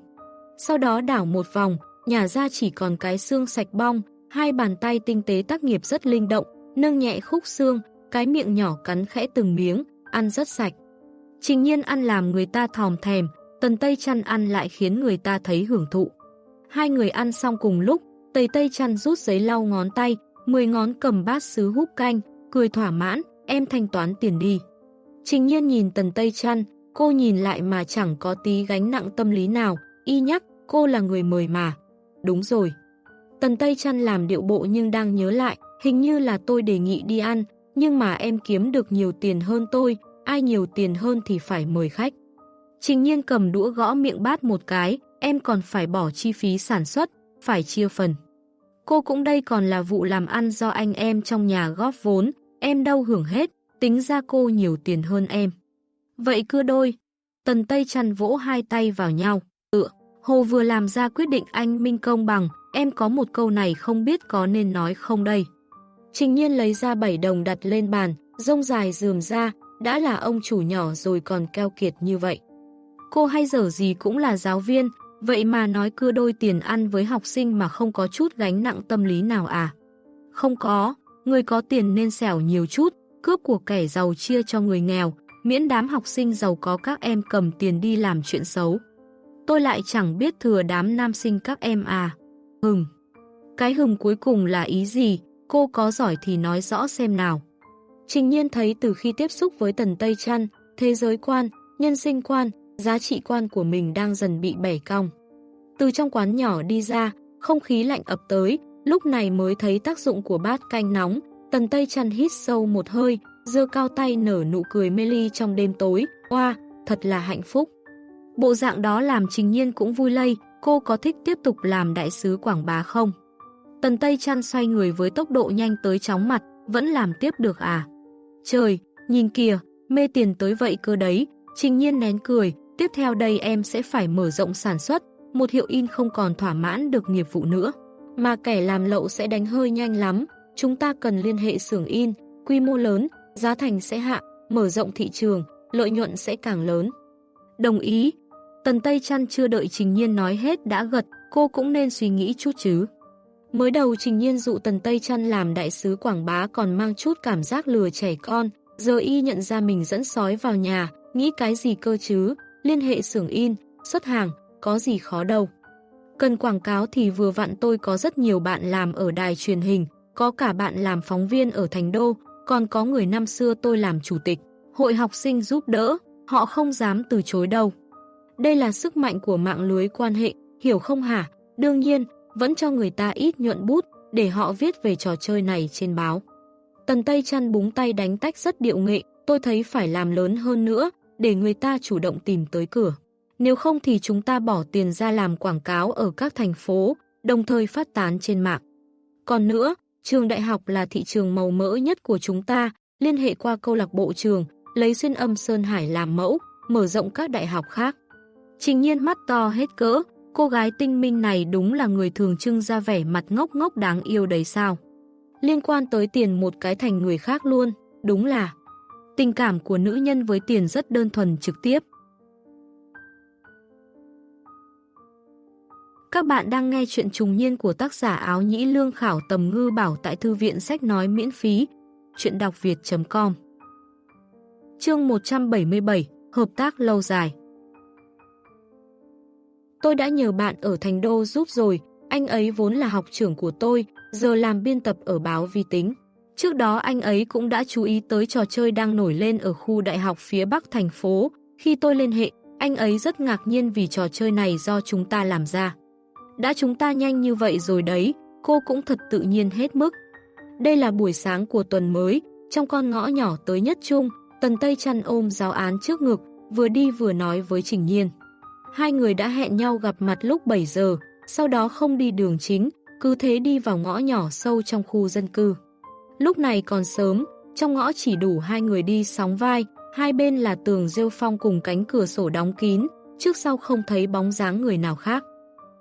Speaker 1: Sau đó đảo một vòng, nhà ra chỉ còn cái xương sạch bong, hai bàn tay tinh tế tác nghiệp rất linh động, nâng nhẹ khúc xương, cái miệng nhỏ cắn khẽ từng miếng, ăn rất sạch. Trình nhiên ăn làm người ta thòm thèm, tần tây chăn ăn lại khiến người ta thấy hưởng thụ. Hai người ăn xong cùng lúc, tây tây chăn rút giấy lau ngón tay, mười ngón cầm bát sứ húp canh, cười thỏa mãn, em thanh toán tiền đi. Trình nhiên nhìn tần Tây Trăn, cô nhìn lại mà chẳng có tí gánh nặng tâm lý nào, y nhắc, cô là người mời mà. Đúng rồi. Tần Tây Trăn làm điệu bộ nhưng đang nhớ lại, hình như là tôi đề nghị đi ăn, nhưng mà em kiếm được nhiều tiền hơn tôi, ai nhiều tiền hơn thì phải mời khách. Trình nhiên cầm đũa gõ miệng bát một cái, em còn phải bỏ chi phí sản xuất, phải chia phần. Cô cũng đây còn là vụ làm ăn do anh em trong nhà góp vốn, em đâu hưởng hết, tính ra cô nhiều tiền hơn em. Vậy cưa đôi, tần tây chăn vỗ hai tay vào nhau, tựa, Hồ vừa làm ra quyết định anh minh công bằng, em có một câu này không biết có nên nói không đây. Trình nhiên lấy ra 7 đồng đặt lên bàn, rông dài dườm ra, đã là ông chủ nhỏ rồi còn keo kiệt như vậy. Cô hay dở gì cũng là giáo viên, vậy mà nói cưa đôi tiền ăn với học sinh mà không có chút gánh nặng tâm lý nào à? Không có, người có tiền nên xẻo nhiều chút, cướp của kẻ giàu chia cho người nghèo, miễn đám học sinh giàu có các em cầm tiền đi làm chuyện xấu. Tôi lại chẳng biết thừa đám nam sinh các em à. Hừng. Cái hừng cuối cùng là ý gì, cô có giỏi thì nói rõ xem nào. Trình nhiên thấy từ khi tiếp xúc với Tần Tây Trăn, thế giới quan, nhân sinh quan, giá trị quan của mình đang dần bị bẻ cong. Từ trong quán nhỏ đi ra, không khí lạnh ập tới, lúc này mới thấy tác dụng của bát canh nóng, Tần Tây Trăn hít sâu một hơi, dơ cao tay nở nụ cười mê ly trong đêm tối, oa, thật là hạnh phúc. Bộ dạng đó làm trình nhiên cũng vui lây, cô có thích tiếp tục làm đại sứ quảng bá không? Tần Tây Trăn xoay người với tốc độ nhanh tới chóng mặt, vẫn làm tiếp được à? Trời, nhìn kìa, mê tiền tới vậy cơ đấy, trình nhiên nén cười, tiếp theo đây em sẽ phải mở rộng sản xuất, một hiệu in không còn thỏa mãn được nghiệp vụ nữa. Mà kẻ làm lậu sẽ đánh hơi nhanh lắm, chúng ta cần liên hệ xưởng in, quy mô lớn, giá thành sẽ hạ, mở rộng thị trường, lợi nhuận sẽ càng lớn. Đồng ý, Tần Tây Trăn chưa đợi Trình Nhiên nói hết đã gật, cô cũng nên suy nghĩ chút chứ. Mới đầu Trình Nhiên dụ Tần Tây Trăn làm đại sứ Quảng Bá còn mang chút cảm giác lừa trẻ con, giờ y nhận ra mình dẫn sói vào nhà, nghĩ cái gì cơ chứ, liên hệ xưởng in, xuất hàng, có gì khó đâu. Cần quảng cáo thì vừa vặn tôi có rất nhiều bạn làm ở đài truyền hình, có cả bạn làm phóng viên ở Thành Đô, còn có người năm xưa tôi làm chủ tịch, hội học sinh giúp đỡ, họ không dám từ chối đâu. Đây là sức mạnh của mạng lưới quan hệ, hiểu không hả? Đương nhiên, vẫn cho người ta ít nhuận bút để họ viết về trò chơi này trên báo. Tần Tây chăn búng tay đánh tách rất điệu nghệ, tôi thấy phải làm lớn hơn nữa để người ta chủ động tìm tới cửa. Nếu không thì chúng ta bỏ tiền ra làm quảng cáo ở các thành phố, đồng thời phát tán trên mạng. Còn nữa, trường đại học là thị trường màu mỡ nhất của chúng ta, liên hệ qua câu lạc bộ trường, lấy xuyên âm Sơn Hải làm mẫu, mở rộng các đại học khác. Trình nhiên mắt to hết cỡ, cô gái tinh minh này đúng là người thường trưng ra vẻ mặt ngốc ngốc đáng yêu đấy sao. Liên quan tới tiền một cái thành người khác luôn, đúng là tình cảm của nữ nhân với tiền rất đơn thuần trực tiếp. Các bạn đang nghe chuyện trùng niên của tác giả áo nhĩ lương khảo tầm ngư bảo tại thư viện sách nói miễn phí, chuyện đọc việt.com Chương 177 Hợp tác lâu dài Tôi đã nhờ bạn ở Thành Đô giúp rồi, anh ấy vốn là học trưởng của tôi, giờ làm biên tập ở báo vi tính. Trước đó anh ấy cũng đã chú ý tới trò chơi đang nổi lên ở khu đại học phía bắc thành phố. Khi tôi liên hệ, anh ấy rất ngạc nhiên vì trò chơi này do chúng ta làm ra. Đã chúng ta nhanh như vậy rồi đấy, cô cũng thật tự nhiên hết mức. Đây là buổi sáng của tuần mới, trong con ngõ nhỏ tới nhất trung, Tần Tây chăn ôm giáo án trước ngực, vừa đi vừa nói với Trình Nhiên. Hai người đã hẹn nhau gặp mặt lúc 7 giờ, sau đó không đi đường chính, cứ thế đi vào ngõ nhỏ sâu trong khu dân cư. Lúc này còn sớm, trong ngõ chỉ đủ hai người đi sóng vai, hai bên là tường rêu phong cùng cánh cửa sổ đóng kín, trước sau không thấy bóng dáng người nào khác.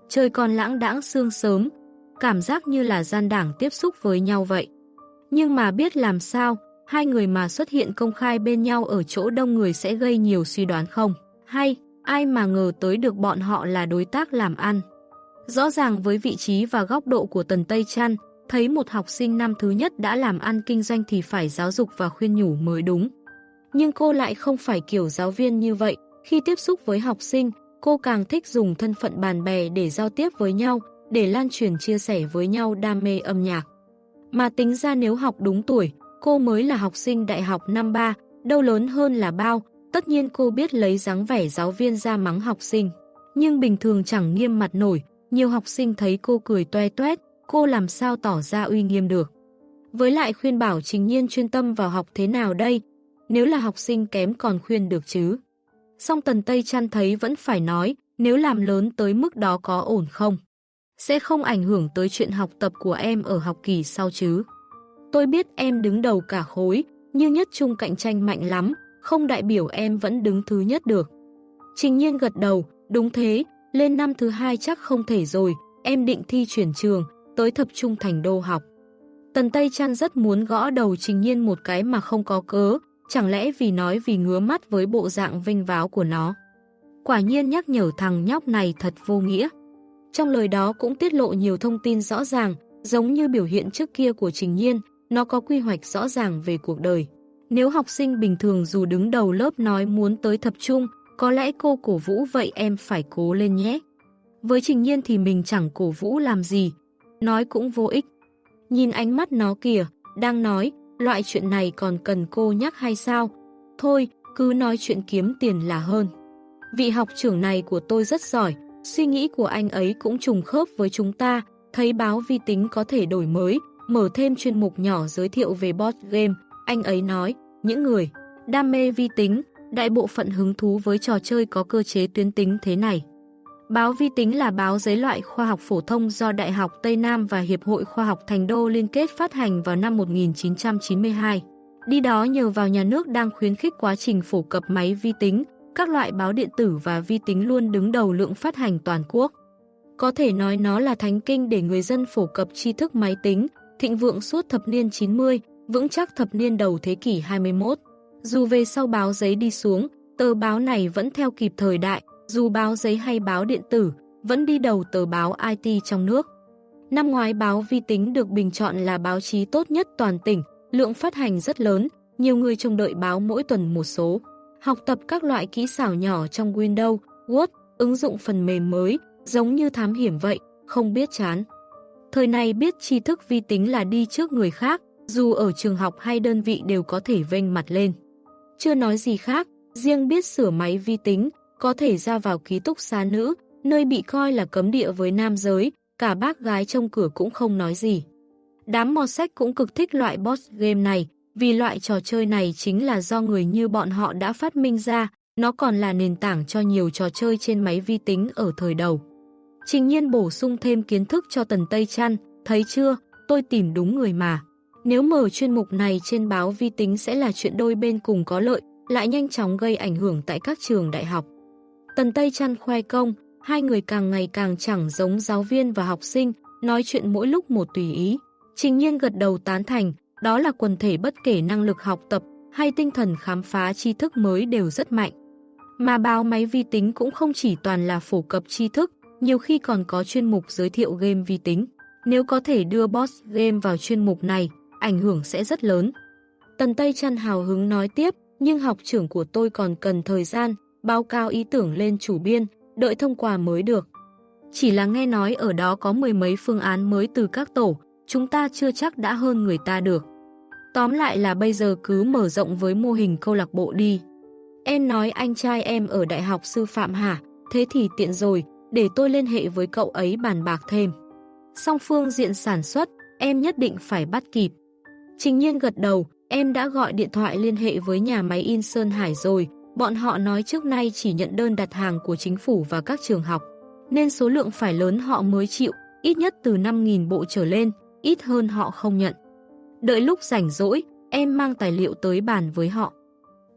Speaker 1: Trời còn lãng đãng sương sớm, cảm giác như là gian đảng tiếp xúc với nhau vậy. Nhưng mà biết làm sao, hai người mà xuất hiện công khai bên nhau ở chỗ đông người sẽ gây nhiều suy đoán không? Hay, ai mà ngờ tới được bọn họ là đối tác làm ăn? Rõ ràng với vị trí và góc độ của Tần Tây Trăn, thấy một học sinh năm thứ nhất đã làm ăn kinh doanh thì phải giáo dục và khuyên nhủ mới đúng. Nhưng cô lại không phải kiểu giáo viên như vậy, khi tiếp xúc với học sinh, cô càng thích dùng thân phận bạn bè để giao tiếp với nhau, để lan truyền chia sẻ với nhau đam mê âm nhạc. Mà tính ra nếu học đúng tuổi, cô mới là học sinh đại học năm ba, đâu lớn hơn là bao, tất nhiên cô biết lấy dáng vẻ giáo viên ra mắng học sinh. Nhưng bình thường chẳng nghiêm mặt nổi, nhiều học sinh thấy cô cười toe toét, cô làm sao tỏ ra uy nghiêm được. Với lại khuyên bảo Trình Nhiên chuyên tâm vào học thế nào đây, nếu là học sinh kém còn khuyên được chứ. Song Tần Tây Trăn thấy vẫn phải nói, nếu làm lớn tới mức đó có ổn không? Sẽ không ảnh hưởng tới chuyện học tập của em ở học kỳ sau chứ. Tôi biết em đứng đầu cả khối, nhưng nhất Chung cạnh tranh mạnh lắm, không đại biểu em vẫn đứng thứ nhất được. Trình nhiên gật đầu, đúng thế, lên năm thứ hai chắc không thể rồi, em định thi chuyển trường, tới thập trung thành đô học. Tần Tây Trăn rất muốn gõ đầu Trình Nhiên một cái mà không có cớ, chẳng lẽ vì nói vì ngứa mắt với bộ dạng vinh váo của nó. Quả nhiên nhắc nhở thằng nhóc này thật vô nghĩa. Trong lời đó cũng tiết lộ nhiều thông tin rõ ràng, giống như biểu hiện trước kia của Trình Nhiên, nó có quy hoạch rõ ràng về cuộc đời. Nếu học sinh bình thường dù đứng đầu lớp nói muốn tới thập trung, có lẽ cô cổ vũ vậy em phải cố lên nhé. Với Trình Nhiên thì mình chẳng cổ vũ làm gì, nói cũng vô ích. Nhìn ánh mắt nó kìa, đang nói, loại chuyện này còn cần cô nhắc hay sao? Thôi, cứ nói chuyện kiếm tiền là hơn. Vị học trưởng này của tôi rất giỏi, suy nghĩ của anh ấy cũng trùng khớp với chúng ta, thấy báo vi tính có thể đổi mới, mở thêm chuyên mục nhỏ giới thiệu về board game. Anh ấy nói, những người đam mê vi tính, đại bộ phận hứng thú với trò chơi có cơ chế tuyến tính thế này. Báo vi tính là báo giấy loại khoa học phổ thông do Đại học Tây Nam và Hiệp hội Khoa học Thành Đô liên kết phát hành vào năm 1992. Đi đó nhờ vào nhà nước đang khuyến khích quá trình phổ cập máy vi tính, các loại báo điện tử và vi tính luôn đứng đầu lượng phát hành toàn quốc. Có thể nói nó là thánh kinh để người dân phổ cập tri thức máy tính, thịnh vượng suốt thập niên 90, vững chắc thập niên đầu thế kỷ 21. Dù về sau báo giấy đi xuống, tờ báo này vẫn theo kịp thời đại, dù báo giấy hay báo điện tử, vẫn đi đầu tờ báo IT trong nước. Năm ngoái báo vi tính được bình chọn là báo chí tốt nhất toàn tỉnh, lượng phát hành rất lớn, nhiều người trông đợi báo mỗi tuần một số. Học tập các loại kỹ xảo nhỏ trong Windows, Word, ứng dụng phần mềm mới, giống như thám hiểm vậy, không biết chán. Thời này biết tri thức vi tính là đi trước người khác, dù ở trường học hay đơn vị đều có thể vênh mặt lên. Chưa nói gì khác, riêng biết sửa máy vi tính, có thể ra vào ký túc xá nữ, nơi bị coi là cấm địa với nam giới, cả bác gái trong cửa cũng không nói gì. Đám mò sách cũng cực thích loại boss game này, vì loại trò chơi này chính là do người như bọn họ đã phát minh ra, nó còn là nền tảng cho nhiều trò chơi trên máy vi tính ở thời đầu. Trình nhiên bổ sung thêm kiến thức cho Tần Tây Trăn, thấy chưa, tôi tìm đúng người mà. Nếu mở chuyên mục này trên báo vi tính sẽ là chuyện đôi bên cùng có lợi, lại nhanh chóng gây ảnh hưởng tại các trường đại học. Tần Tây Trăn khoe công, hai người càng ngày càng chẳng giống giáo viên và học sinh, nói chuyện mỗi lúc một tùy ý. Trình nhiên gật đầu tán thành, đó là quần thể bất kể năng lực học tập hay tinh thần khám phá tri thức mới đều rất mạnh. Mà báo máy vi tính cũng không chỉ toàn là phổ cập tri thức, nhiều khi còn có chuyên mục giới thiệu game vi tính. Nếu có thể đưa boss game vào chuyên mục này, ảnh hưởng sẽ rất lớn. Tần Tây Trăn hào hứng nói tiếp, nhưng học trưởng của tôi còn cần thời gian, báo cáo ý tưởng lên chủ biên, đợi thông qua mới được. Chỉ là nghe nói ở đó có mười mấy phương án mới từ các tổ, chúng ta chưa chắc đã hơn người ta được. Tóm lại là bây giờ cứ mở rộng với mô hình câu lạc bộ đi. Em nói anh trai em ở Đại học Sư Phạm hả? Thế thì tiện rồi, để tôi liên hệ với cậu ấy bàn bạc thêm. Song phương diện sản xuất, em nhất định phải bắt kịp. Trình nhiên gật đầu, em đã gọi điện thoại liên hệ với nhà máy in Sơn Hải rồi, bọn họ nói trước nay chỉ nhận đơn đặt hàng của chính phủ và các trường học, nên số lượng phải lớn họ mới chịu, ít nhất từ 5.000 bộ trở lên, ít hơn họ không nhận. Đợi lúc rảnh rỗi, em mang tài liệu tới bàn với họ.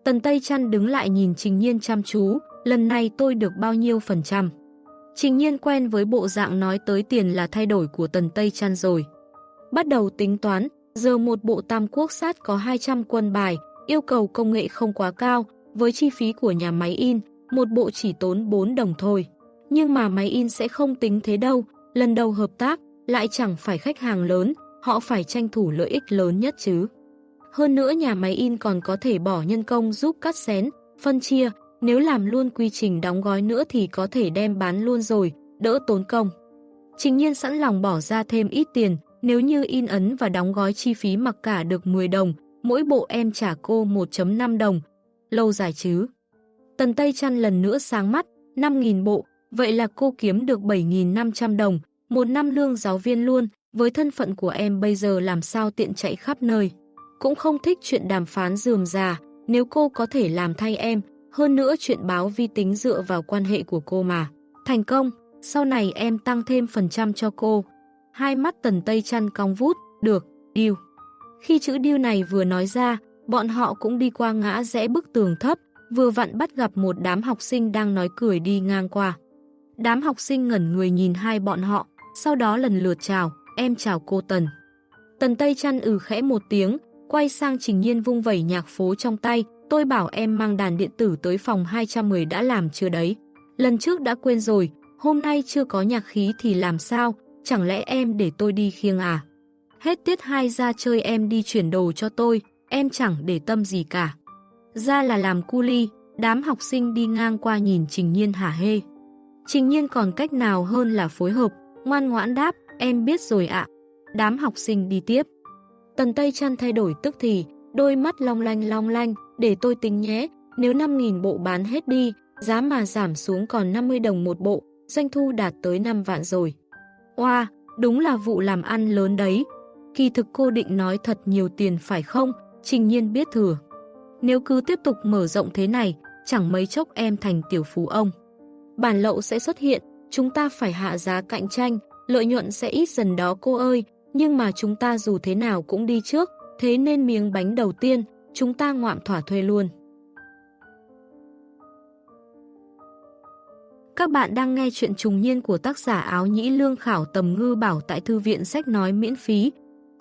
Speaker 1: Tần Tây Trăn đứng lại nhìn Trình Nhiên chăm chú, lần này tôi được bao nhiêu phần trăm. Trình Nhiên quen với bộ dạng nói tới tiền là thay đổi của Tần Tây Trăn rồi. Bắt đầu tính toán, giờ một bộ tam quốc sát có 200 quân bài, yêu cầu công nghệ không quá cao, với chi phí của nhà máy in, một bộ chỉ tốn 4 đồng thôi. Nhưng mà máy in sẽ không tính thế đâu, lần đầu hợp tác, lại chẳng phải khách hàng lớn, họ phải tranh thủ lợi ích lớn nhất chứ. Hơn nữa nhà máy in còn có thể bỏ nhân công giúp cắt xén, phân chia, nếu làm luôn quy trình đóng gói nữa thì có thể đem bán luôn rồi, đỡ tốn công. Chính nhiên sẵn lòng bỏ ra thêm ít tiền, nếu như in ấn và đóng gói chi phí mặc cả được 10 đồng, mỗi bộ em trả cô 1.5 đồng. Lâu dài chứ. Tần Tây Trăn lần nữa sáng mắt, 5.000 bộ, vậy là cô kiếm được 7.500 đồng, một năm lương giáo viên luôn, với thân phận của em bây giờ làm sao tiện chạy khắp nơi. Cũng không thích chuyện đàm phán dườm già, nếu cô có thể làm thay em, hơn nữa chuyện báo vi tính dựa vào quan hệ của cô mà. Thành công, sau này em tăng thêm phần trăm cho cô. Hai mắt tần tây chăn cong vút, được, điêu. Khi chữ điêu này vừa nói ra, bọn họ cũng đi qua ngã rẽ bức tường thấp, vừa vặn bắt gặp một đám học sinh đang nói cười đi ngang qua. Đám học sinh ngẩn người nhìn hai bọn họ, sau đó lần lượt chào, em chào cô Tần. Tần Tây chăn ừ khẽ một tiếng, quay sang Trình Nhiên vung vẩy nhạc phố trong tay, tôi bảo em mang đàn điện tử tới phòng 210 đã làm chưa đấy. Lần trước đã quên rồi, hôm nay chưa có nhạc khí thì làm sao, chẳng lẽ em để tôi đi khiêng à? Hết tiết 2 ra chơi em đi chuyển đồ cho tôi, em chẳng để tâm gì cả. Ra là làm cu ly, đám học sinh đi ngang qua nhìn Trình Nhiên hả hê. Trình Nhiên còn cách nào hơn là phối hợp, ngoan ngoãn đáp, em biết rồi ạ. Đám học sinh đi tiếp. Tần Tây Trăn thay đổi tức thì, đôi mắt long lanh long lanh, để tôi tính nhé, nếu 5.000 bộ bán hết đi, giá mà giảm xuống còn 50 đồng một bộ, doanh thu đạt tới 5 vạn rồi. Oa, đúng là vụ làm ăn lớn đấy. Kỳ thực cô định nói thật nhiều tiền phải không? Trình nhiên biết thừa. Nếu cứ tiếp tục mở rộng thế này, chẳng mấy chốc em thành tiểu phú ông. Bản lậu sẽ xuất hiện, chúng ta phải hạ giá cạnh tranh, lợi nhuận sẽ ít dần đó cô ơi, nhưng mà chúng ta dù thế nào cũng đi trước, thế nên miếng bánh đầu tiên, chúng ta ngoạm thỏa thuê luôn. Các bạn đang nghe chuyện trùng niên của tác giả áo nhĩ lương khảo tầm ngư bảo tại thư viện sách nói miễn phí.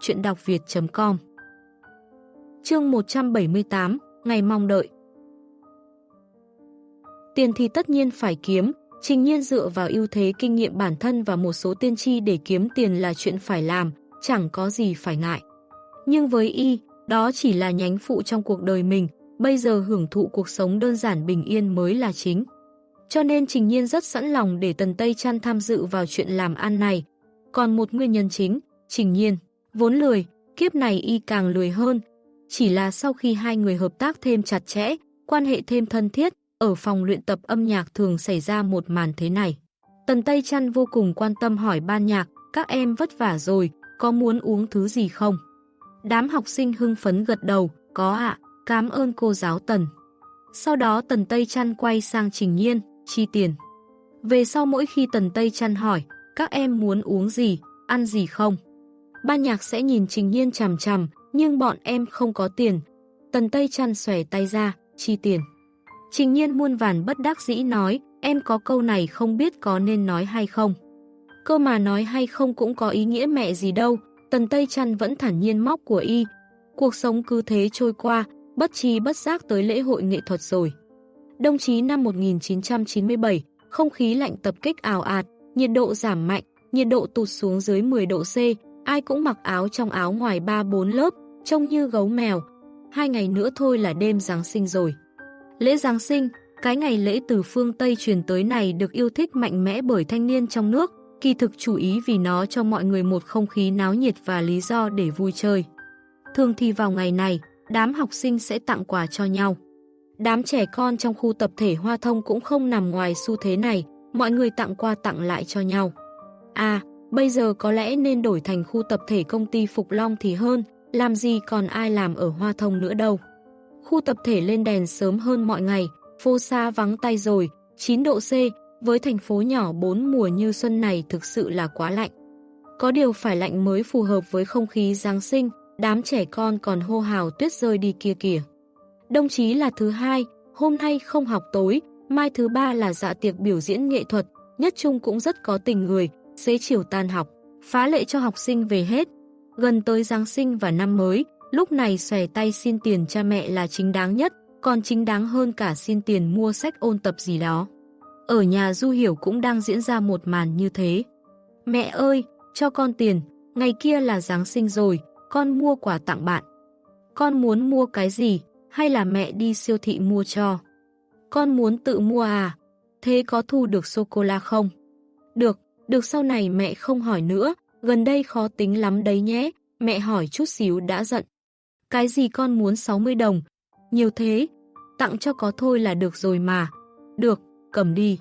Speaker 1: Chuyện đọc việt.com Chương 178 Ngày mong đợi Tiền thì tất nhiên phải kiếm, trình nhiên dựa vào ưu thế kinh nghiệm bản thân và một số tiên tri để kiếm tiền là chuyện phải làm, chẳng có gì phải ngại. Nhưng với y, đó chỉ là nhánh phụ trong cuộc đời mình, bây giờ hưởng thụ cuộc sống đơn giản bình yên mới là chính. Cho nên Trình Nhiên rất sẵn lòng để Tần Tây Trăn tham dự vào chuyện làm ăn này. Còn một nguyên nhân chính, Trình Nhiên, vốn lười, kiếp này y càng lười hơn. Chỉ là sau khi hai người hợp tác thêm chặt chẽ, quan hệ thêm thân thiết, ở phòng luyện tập âm nhạc thường xảy ra một màn thế này. Tần Tây Trăn vô cùng quan tâm hỏi ban nhạc, các em vất vả rồi, có muốn uống thứ gì không? Đám học sinh hưng phấn gật đầu, có ạ, cảm ơn cô giáo Tần. Sau đó Tần Tây Trăn quay sang Trình Nhiên, chi tiền. Về sau mỗi khi Tần Tây Trăn hỏi, các em muốn uống gì, ăn gì không? Ban nhạc sẽ nhìn Trình Nhiên chằm chằm, nhưng bọn em không có tiền. Tần Tây Trăn xòe tay ra, chi tiền. Trình Nhiên muôn vàn bất đắc dĩ nói, em có câu này không biết có nên nói hay không. Cơ mà nói hay không cũng có ý nghĩa mẹ gì đâu, Tần Tây Trăn vẫn thản nhiên móc của y. Cuộc sống cứ thế trôi qua, bất chi bất giác tới lễ hội nghệ thuật rồi. Đông chí năm 1997, không khí lạnh tập kích ảo ạt, nhiệt độ giảm mạnh, nhiệt độ tụt xuống dưới 10 độ C, ai cũng mặc áo trong áo ngoài 3-4 lớp, trông như gấu mèo. Hai ngày nữa thôi là đêm Giáng sinh rồi. Lễ Giáng sinh, cái ngày lễ từ phương Tây truyền tới này được yêu thích mạnh mẽ bởi thanh niên trong nước, kỳ thực chú ý vì nó cho mọi người một không khí náo nhiệt và lý do để vui chơi. Thường thì vào ngày này, đám học sinh sẽ tặng quà cho nhau. Đám trẻ con trong khu tập thể Hoa Thông cũng không nằm ngoài xu thế này, mọi người tặng qua tặng lại cho nhau. À, bây giờ có lẽ nên đổi thành khu tập thể công ty Phục Long thì hơn, làm gì còn ai làm ở Hoa Thông nữa đâu. Khu tập thể lên đèn sớm hơn mọi ngày, phô xa vắng tay rồi, 9 độ C, với thành phố nhỏ bốn mùa như xuân này thực sự là quá lạnh. Có điều phải lạnh mới phù hợp với không khí Giáng sinh, đám trẻ con còn hô hào tuyết rơi đi kia kìa. Đồng chí là thứ hai, hôm nay không học tối, mai thứ ba là dạ tiệc biểu diễn nghệ thuật, nhất trung cũng rất có tình người, xế chiều tan học, phá lệ cho học sinh về hết. Gần tới Giáng sinh và năm mới, lúc này xòe tay xin tiền cha mẹ là chính đáng nhất, còn chính đáng hơn cả xin tiền mua sách ôn tập gì đó. Ở nhà Du Hiểu cũng đang diễn ra một màn như thế. Mẹ ơi, cho con tiền, ngày kia là Giáng sinh rồi, con mua quà tặng bạn. Con muốn mua cái gì, hay là mẹ đi siêu thị mua cho? Con muốn tự mua à? Thế có thu được sô-cô-la không? Được, được sau này mẹ không hỏi nữa, gần đây khó tính lắm đấy nhé, mẹ hỏi chút xíu đã giận. Cái gì con muốn 60 đồng? Nhiều thế, tặng cho có thôi là được rồi mà. Được, cầm đi.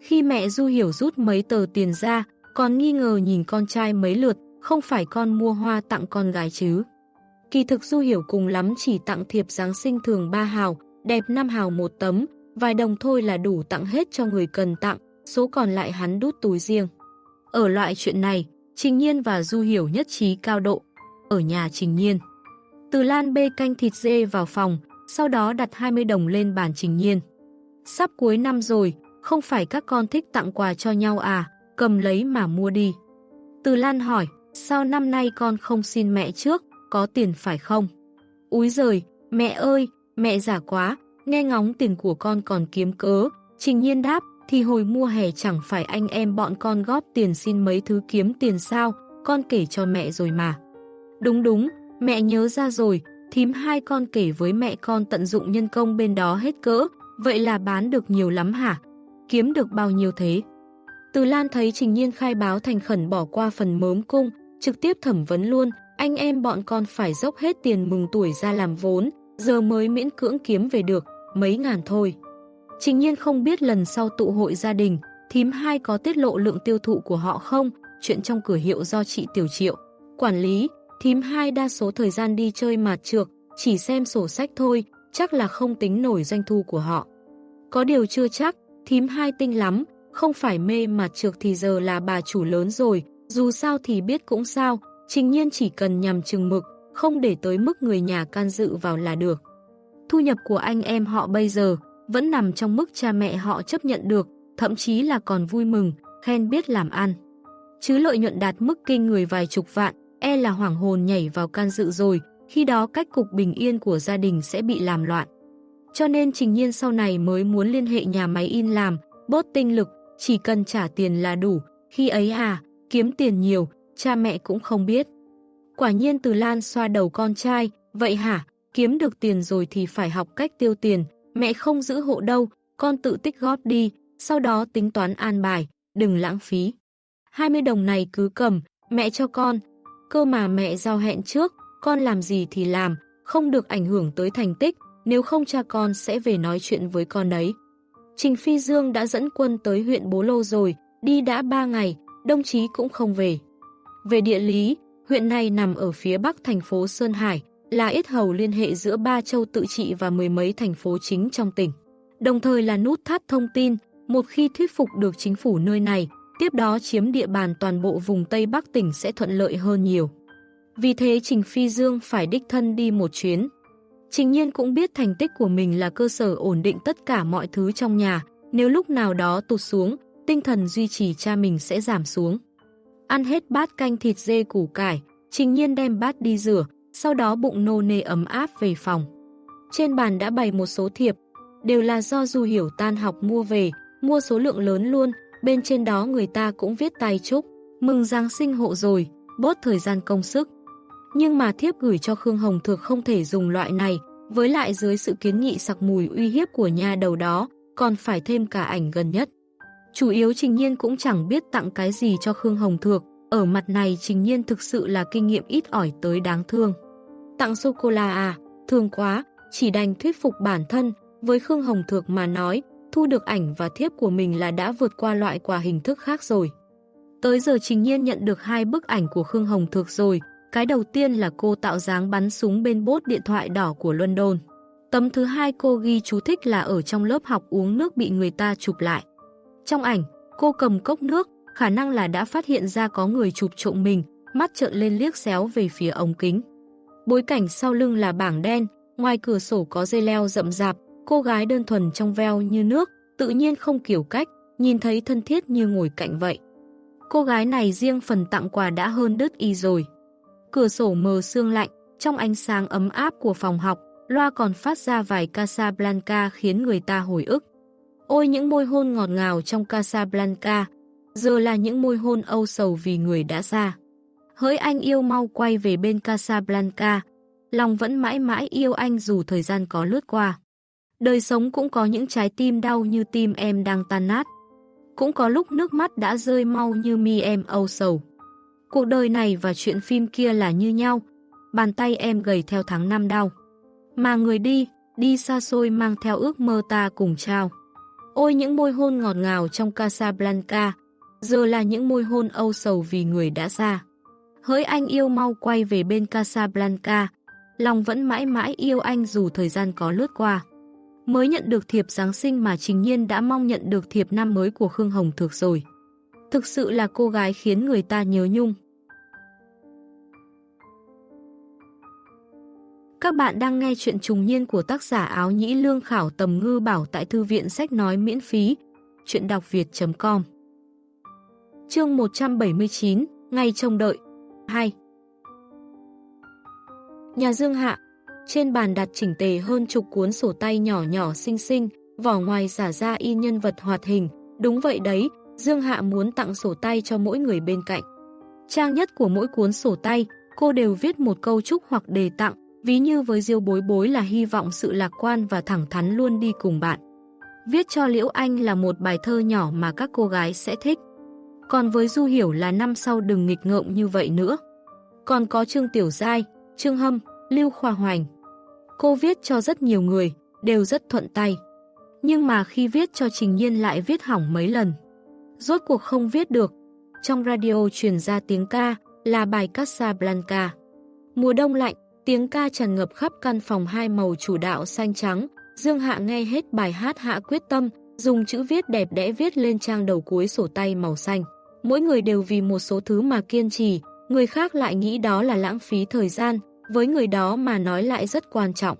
Speaker 1: Khi mẹ Du Hiểu rút mấy tờ tiền ra, còn nghi ngờ nhìn con trai mấy lượt, không phải con mua hoa tặng con gái chứ. Kỳ thực Du Hiểu cùng lắm chỉ tặng thiệp Giáng sinh thường 3 hào, đẹp 5 hào một tấm, vài đồng thôi là đủ tặng hết cho người cần tặng, số còn lại hắn đút túi riêng. Ở loại chuyện này, Trình Nhiên và Du Hiểu nhất trí cao độ. Ở nhà Trình Nhiên. Từ Lan bê canh thịt dê vào phòng, sau đó đặt 20 đồng lên bàn Trình Nhiên. Sắp cuối năm rồi, không phải các con thích tặng quà cho nhau à, cầm lấy mà mua đi. Từ Lan hỏi, sao năm nay con không xin mẹ trước, có tiền phải không? Úi giời, mẹ ơi, mẹ giả quá, nghe ngóng tiền của con còn kiếm cớ. Trình nhiên đáp, thì hồi mua hè chẳng phải anh em bọn con góp tiền xin mấy thứ kiếm tiền sao, con kể cho mẹ rồi mà. Đúng đúng, mẹ nhớ ra rồi, thím hai con kể với mẹ con tận dụng nhân công bên đó hết cỡ, vậy là bán được nhiều lắm hả? Kiếm được bao nhiêu thế? Từ Lan thấy Trình Nhiên khai báo thành khẩn bỏ qua phần mớm cung, trực tiếp thẩm vấn luôn, anh em bọn con phải dốc hết tiền mừng tuổi ra làm vốn, giờ mới miễn cưỡng kiếm về được, mấy ngàn thôi. Trình nhiên không biết lần sau tụ hội gia đình, thím hai có tiết lộ lượng tiêu thụ của họ không, chuyện trong cửa hiệu do chị Tiểu Triệu. Quản lý, thím hai đa số thời gian đi chơi mạt trược, chỉ xem sổ sách thôi, chắc là không tính nổi doanh thu của họ. Có điều chưa chắc, thím hai tinh lắm, không phải mê mạt trược thì giờ là bà chủ lớn rồi, dù sao thì biết cũng sao, trình nhiên chỉ cần nhằm chừng mực, không để tới mức người nhà can dự vào là được. Thu nhập của anh em họ bây giờ vẫn nằm trong mức cha mẹ họ chấp nhận được, thậm chí là còn vui mừng, khen biết làm ăn. Chứ lợi nhuận đạt mức kinh người vài chục vạn, e là hoảng hồn nhảy vào can dự rồi, khi đó cách cục bình yên của gia đình sẽ bị làm loạn. Cho nên Trình Nhiên sau này mới muốn liên hệ nhà máy in làm, bớt tinh lực, chỉ cần trả tiền là đủ, khi ấy à, kiếm tiền nhiều, cha mẹ cũng không biết. Quả nhiên từ Lan xoa đầu con trai, vậy hả, kiếm được tiền rồi thì phải học cách tiêu tiền, mẹ không giữ hộ đâu, con tự tích góp đi, sau đó tính toán an bài, đừng lãng phí. 20 đồng này cứ cầm, mẹ cho con, cơ mà mẹ giao hẹn trước, con làm gì thì làm, không được ảnh hưởng tới thành tích, nếu không cha con sẽ về nói chuyện với con đấy. Trình Phi Dương đã dẫn quân tới huyện Bố Lô rồi, đi đã 3 ngày, đồng chí cũng không về. Về địa lý, huyện này nằm ở phía bắc thành phố Sơn Hải, là ít hầu liên hệ giữa ba châu tự trị và mười mấy thành phố chính trong tỉnh. Đồng thời là nút thắt thông tin, một khi thuyết phục được chính phủ nơi này, tiếp đó chiếm địa bàn toàn bộ vùng Tây Bắc tỉnh sẽ thuận lợi hơn nhiều. Vì thế Trình Phi Dương phải đích thân đi một chuyến. Trình nhiên cũng biết thành tích của mình là cơ sở ổn định tất cả mọi thứ trong nhà, nếu lúc nào đó tụt xuống, tinh thần duy trì cha mình sẽ giảm xuống. Ăn hết bát canh thịt dê củ cải, Trình nhiên đem bát đi rửa, sau đó bụng nô nê ấm áp về phòng. Trên bàn đã bày một số thiệp, đều là do Du Hiểu tan học mua về, mua số lượng lớn luôn, bên trên đó người ta cũng viết tay chúc, mừng Giáng sinh hộ rồi, bớt thời gian công sức. Nhưng mà thiếp gửi cho Khương Hồng Thược không thể dùng loại này, với lại dưới sự kiến nghị sặc mùi uy hiếp của nhà đầu đó, còn phải thêm cả ảnh gần nhất. Chủ yếu Trình Nhiên cũng chẳng biết tặng cái gì cho Khương Hồng Thược, ở mặt này Trình Nhiên thực sự là kinh nghiệm ít ỏi tới đáng thương. Tặng sô-cô-la à, thương quá, chỉ đành thuyết phục bản thân, với Khương Hồng Thược mà nói, thu được ảnh và thiếp của mình là đã vượt qua loại quà hình thức khác rồi. Tới giờ Trình Nhiên nhận được hai bức ảnh của Khương Hồng Thược rồi, cái đầu tiên là cô tạo dáng bắn súng bên bốt điện thoại đỏ của London. Tấm thứ hai cô ghi chú thích là ở trong lớp học uống nước bị người ta chụp lại. Trong ảnh, cô cầm cốc nước, khả năng là đã phát hiện ra có người chụp trộm mình, mắt trợn lên liếc xéo về phía ống kính. Bối cảnh sau lưng là bảng đen, ngoài cửa sổ có dây leo rậm rạp, cô gái đơn thuần trong veo như nước, tự nhiên không kiểu cách, nhìn thấy thân thiết như ngồi cạnh vậy. Cô gái này riêng phần tặng quà đã hơn đứt y rồi. Cửa sổ mờ sương lạnh, trong ánh sáng ấm áp của phòng học, loa còn phát ra vài Casablanca khiến người ta hồi ức. Ôi những môi hôn ngọt ngào trong Casablanca, giờ là những môi hôn âu sầu vì người đã xa. Hỡi anh yêu mau quay về bên Casablanca, lòng vẫn mãi mãi yêu anh dù thời gian có lướt qua. Đời sống cũng có những trái tim đau như tim em đang tan nát. Cũng có lúc nước mắt đã rơi mau như mi em âu sầu. Cuộc đời này và chuyện phim kia là như nhau. Bàn tay em gầy theo tháng năm đau. Mà người đi, đi xa xôi mang theo ước mơ ta cùng trao. Ôi những môi hôn ngọt ngào trong Casablanca, giờ là những môi hôn âu sầu vì người đã xa. Hỡi anh yêu mau quay về bên Casablanca, lòng vẫn mãi mãi yêu anh dù thời gian có lướt qua. Mới nhận được thiệp Giáng sinh mà Trình Nhiên đã mong nhận được thiệp năm mới của Khương Hồng Thược rồi. Thực sự là cô gái khiến người ta nhớ nhung. Các bạn đang nghe chuyện trùng niên của tác giả áo nhĩ lương khảo tầm ngư bảo tại thư viện sách nói miễn phí. Chuyện đọc việt.com Chương 179 Ngày trông đợi 2 Nhà Dương Hạ Trên bàn đặt chỉnh tề hơn chục cuốn sổ tay nhỏ nhỏ xinh xinh, vỏ ngoài giả ra in nhân vật hoạt hình. Đúng vậy đấy, Dương Hạ muốn tặng sổ tay cho mỗi người bên cạnh. Trang nhất của mỗi cuốn sổ tay, cô đều viết một câu chúc hoặc đề tặng, ví như với Diêu Bối Bối là hy vọng sự lạc quan và thẳng thắn luôn đi cùng bạn. Viết cho Liễu Anh là một bài thơ nhỏ mà các cô gái sẽ thích. Còn với Du Hiểu là năm sau đừng nghịch ngợm như vậy nữa. Còn có Trương Tiểu Giai, Trương Hâm, Lưu Khoa Hoành. Cô viết cho rất nhiều người, đều rất thuận tay. Nhưng mà khi viết cho Trình Nhiên lại viết hỏng mấy lần. Rốt cuộc không viết được. Trong radio truyền ra tiếng ca là bài Casablanca. Mùa đông lạnh, tiếng ca tràn ngập khắp căn phòng hai màu chủ đạo xanh trắng. Dương Hạ nghe hết bài hát Hạ quyết tâm, dùng chữ viết đẹp đẽ viết lên trang đầu cuối sổ tay màu xanh. Mỗi người đều vì một số thứ mà kiên trì, người khác lại nghĩ đó là lãng phí thời gian, với người đó mà nói lại rất quan trọng.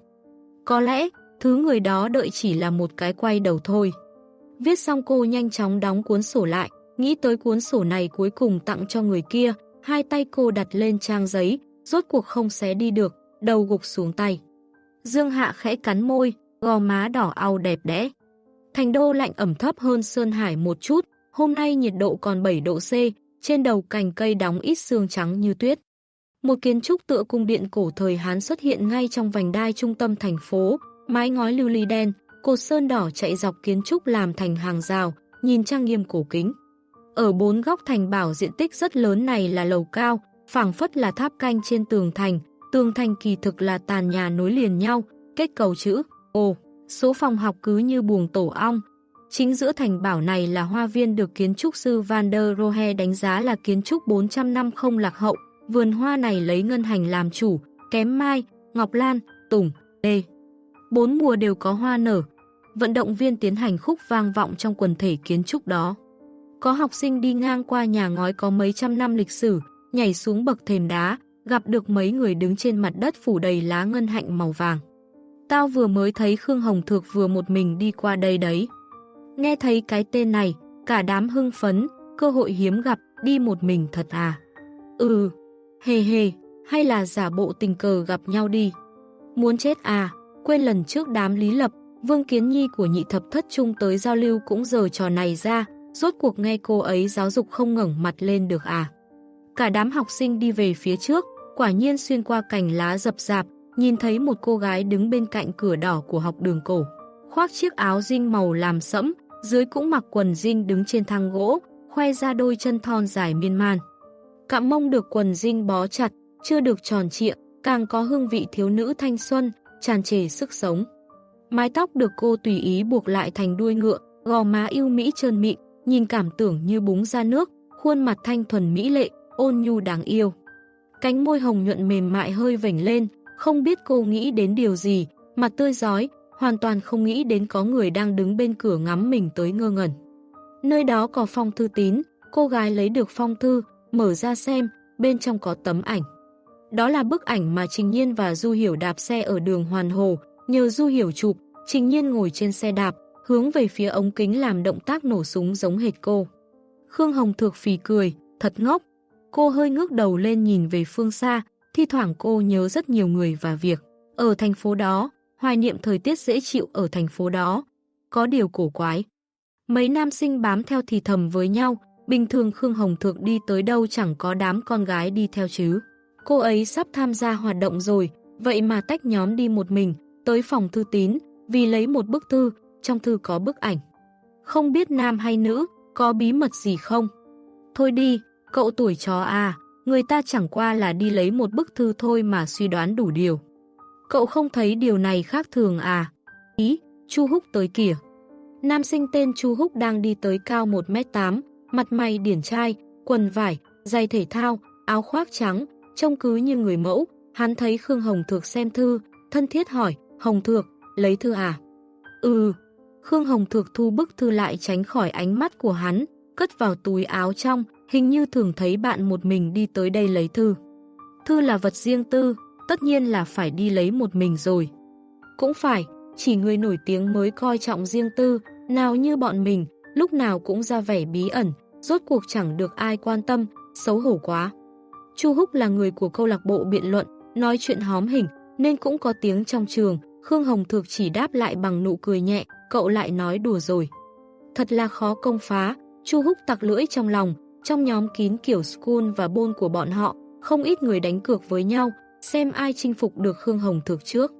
Speaker 1: Có lẽ, thứ người đó đợi chỉ là một cái quay đầu thôi. Viết xong cô nhanh chóng đóng cuốn sổ lại, nghĩ tới cuốn sổ này cuối cùng tặng cho người kia, hai tay cô đặt lên trang giấy, rốt cuộc không xé đi được, đầu gục xuống tay. Dương Hạ khẽ cắn môi, gò má đỏ au đẹp đẽ. Thành đô lạnh ẩm thấp hơn Sơn Hải một chút, hôm nay nhiệt độ còn 7 độ C, trên đầu cành cây đóng ít sương trắng như tuyết. Một kiến trúc tựa cung điện cổ thời Hán xuất hiện ngay trong vành đai trung tâm thành phố, mái ngói lưu ly đen, cột sơn đỏ chạy dọc kiến trúc làm thành hàng rào, nhìn trang nghiêm cổ kính. Ở bốn góc thành bảo diện tích rất lớn này là lầu cao, phảng phất là tháp canh trên tường thành, tường thành kỳ thực là tàn nhà nối liền nhau, kết cầu chữ Ồ, số phòng học cứ như buồng tổ ong. Chính giữa thành bảo này là hoa viên được kiến trúc sư Van der Rohe đánh giá là kiến trúc 400 năm không lạc hậu, Vườn hoa này lấy ngân hành làm chủ, kém mai, ngọc lan, tùng, đê. Bốn mùa đều có hoa nở. Vận động viên tiến hành khúc vang vọng trong quần thể kiến trúc đó. Có học sinh đi ngang qua nhà ngói có mấy trăm năm lịch sử, nhảy xuống bậc thềm đá, gặp được mấy người đứng trên mặt đất phủ đầy lá ngân hạnh màu vàng. Tao vừa mới thấy Khương Hồng Thược vừa một mình đi qua đây đấy. Nghe thấy cái tên này, cả đám hưng phấn, cơ hội hiếm gặp, đi một mình thật à. Ừ, Hề hề, hay là giả bộ tình cờ gặp nhau đi. Muốn chết à, quên lần trước đám lý lập, Vương Kiến Nhi của nhị thập thất trung tới giao lưu cũng giờ trò này ra, rốt cuộc nghe cô ấy giáo dục không ngẩng mặt lên được à. Cả đám học sinh đi về phía trước, quả nhiên xuyên qua cành lá dập dạp, nhìn thấy một cô gái đứng bên cạnh cửa đỏ của học đường cổ. Khoác chiếc áo dinh màu làm sẫm, dưới cũng mặc quần dinh đứng trên thang gỗ, khoe ra đôi chân thon dài miên man. Cạm mông được quần dinh bó chặt, chưa được tròn trịa, càng có hương vị thiếu nữ thanh xuân, tràn trề sức sống. Mái tóc được cô tùy ý buộc lại thành đuôi ngựa, gò má yêu mỹ trơn mịn, nhìn cảm tưởng như búng ra nước, khuôn mặt thanh thuần mỹ lệ, ôn nhu đáng yêu. Cánh môi hồng nhuận mềm mại hơi vểnh lên, không biết cô nghĩ đến điều gì, mặt tươi giói, hoàn toàn không nghĩ đến có người đang đứng bên cửa ngắm mình tới ngơ ngẩn. Nơi đó có phong thư tín, cô gái lấy được phong thư, mở ra xem, bên trong có tấm ảnh. Đó là bức ảnh mà Trình Nhiên và Du Hiểu đạp xe ở đường Hoàn Hồ, nhờ Du Hiểu chụp, Trình Nhiên ngồi trên xe đạp, hướng về phía ống kính làm động tác nổ súng giống hệt cô. Khương Hồng Thược phì cười, thật ngốc. Cô hơi ngước đầu lên nhìn về phương xa, thi thoảng cô nhớ rất nhiều người và việc. Ở thành phố đó, hoài niệm thời tiết dễ chịu ở thành phố đó. Có điều cổ quái. Mấy nam sinh bám theo thì thầm với nhau, Bình thường Khương Hồng Thượng đi tới đâu chẳng có đám con gái đi theo chứ. Cô ấy sắp tham gia hoạt động rồi, vậy mà tách nhóm đi một mình, tới phòng thư tín, vì lấy một bức thư, trong thư có bức ảnh. Không biết nam hay nữ, có bí mật gì không? Thôi đi, cậu tuổi chó à, người ta chẳng qua là đi lấy một bức thư thôi mà suy đoán đủ điều. Cậu không thấy điều này khác thường à? Ý, Chu Húc tới kìa. Nam sinh tên Chu Húc đang đi tới cao 1m8, mặt mày điển trai, quần vải, giày thể thao, áo khoác trắng, trông cứ như người mẫu. Hắn thấy Khương Hồng Thược xem thư, thân thiết hỏi, Hồng Thược, lấy thư à? Ừ. Khương Hồng Thược thu bức thư lại tránh khỏi ánh mắt của hắn, cất vào túi áo trong, hình như thường thấy bạn một mình đi tới đây lấy thư. Thư là vật riêng tư, tất nhiên là phải đi lấy một mình rồi. Cũng phải, chỉ người nổi tiếng mới coi trọng riêng tư, nào như bọn mình, lúc nào cũng ra vẻ bí ẩn, rốt cuộc chẳng được ai quan tâm, xấu hổ quá. Chu Húc là người của câu lạc bộ biện luận, nói chuyện hóm hình, nên cũng có tiếng trong trường, Khương Hồng Thược chỉ đáp lại bằng nụ cười nhẹ, cậu lại nói đùa rồi. Thật là khó công phá, Chu Húc tặc lưỡi trong lòng, trong nhóm kín kiểu school và bôn của bọn họ, không ít người đánh cược với nhau, xem ai chinh phục được Khương Hồng Thược trước.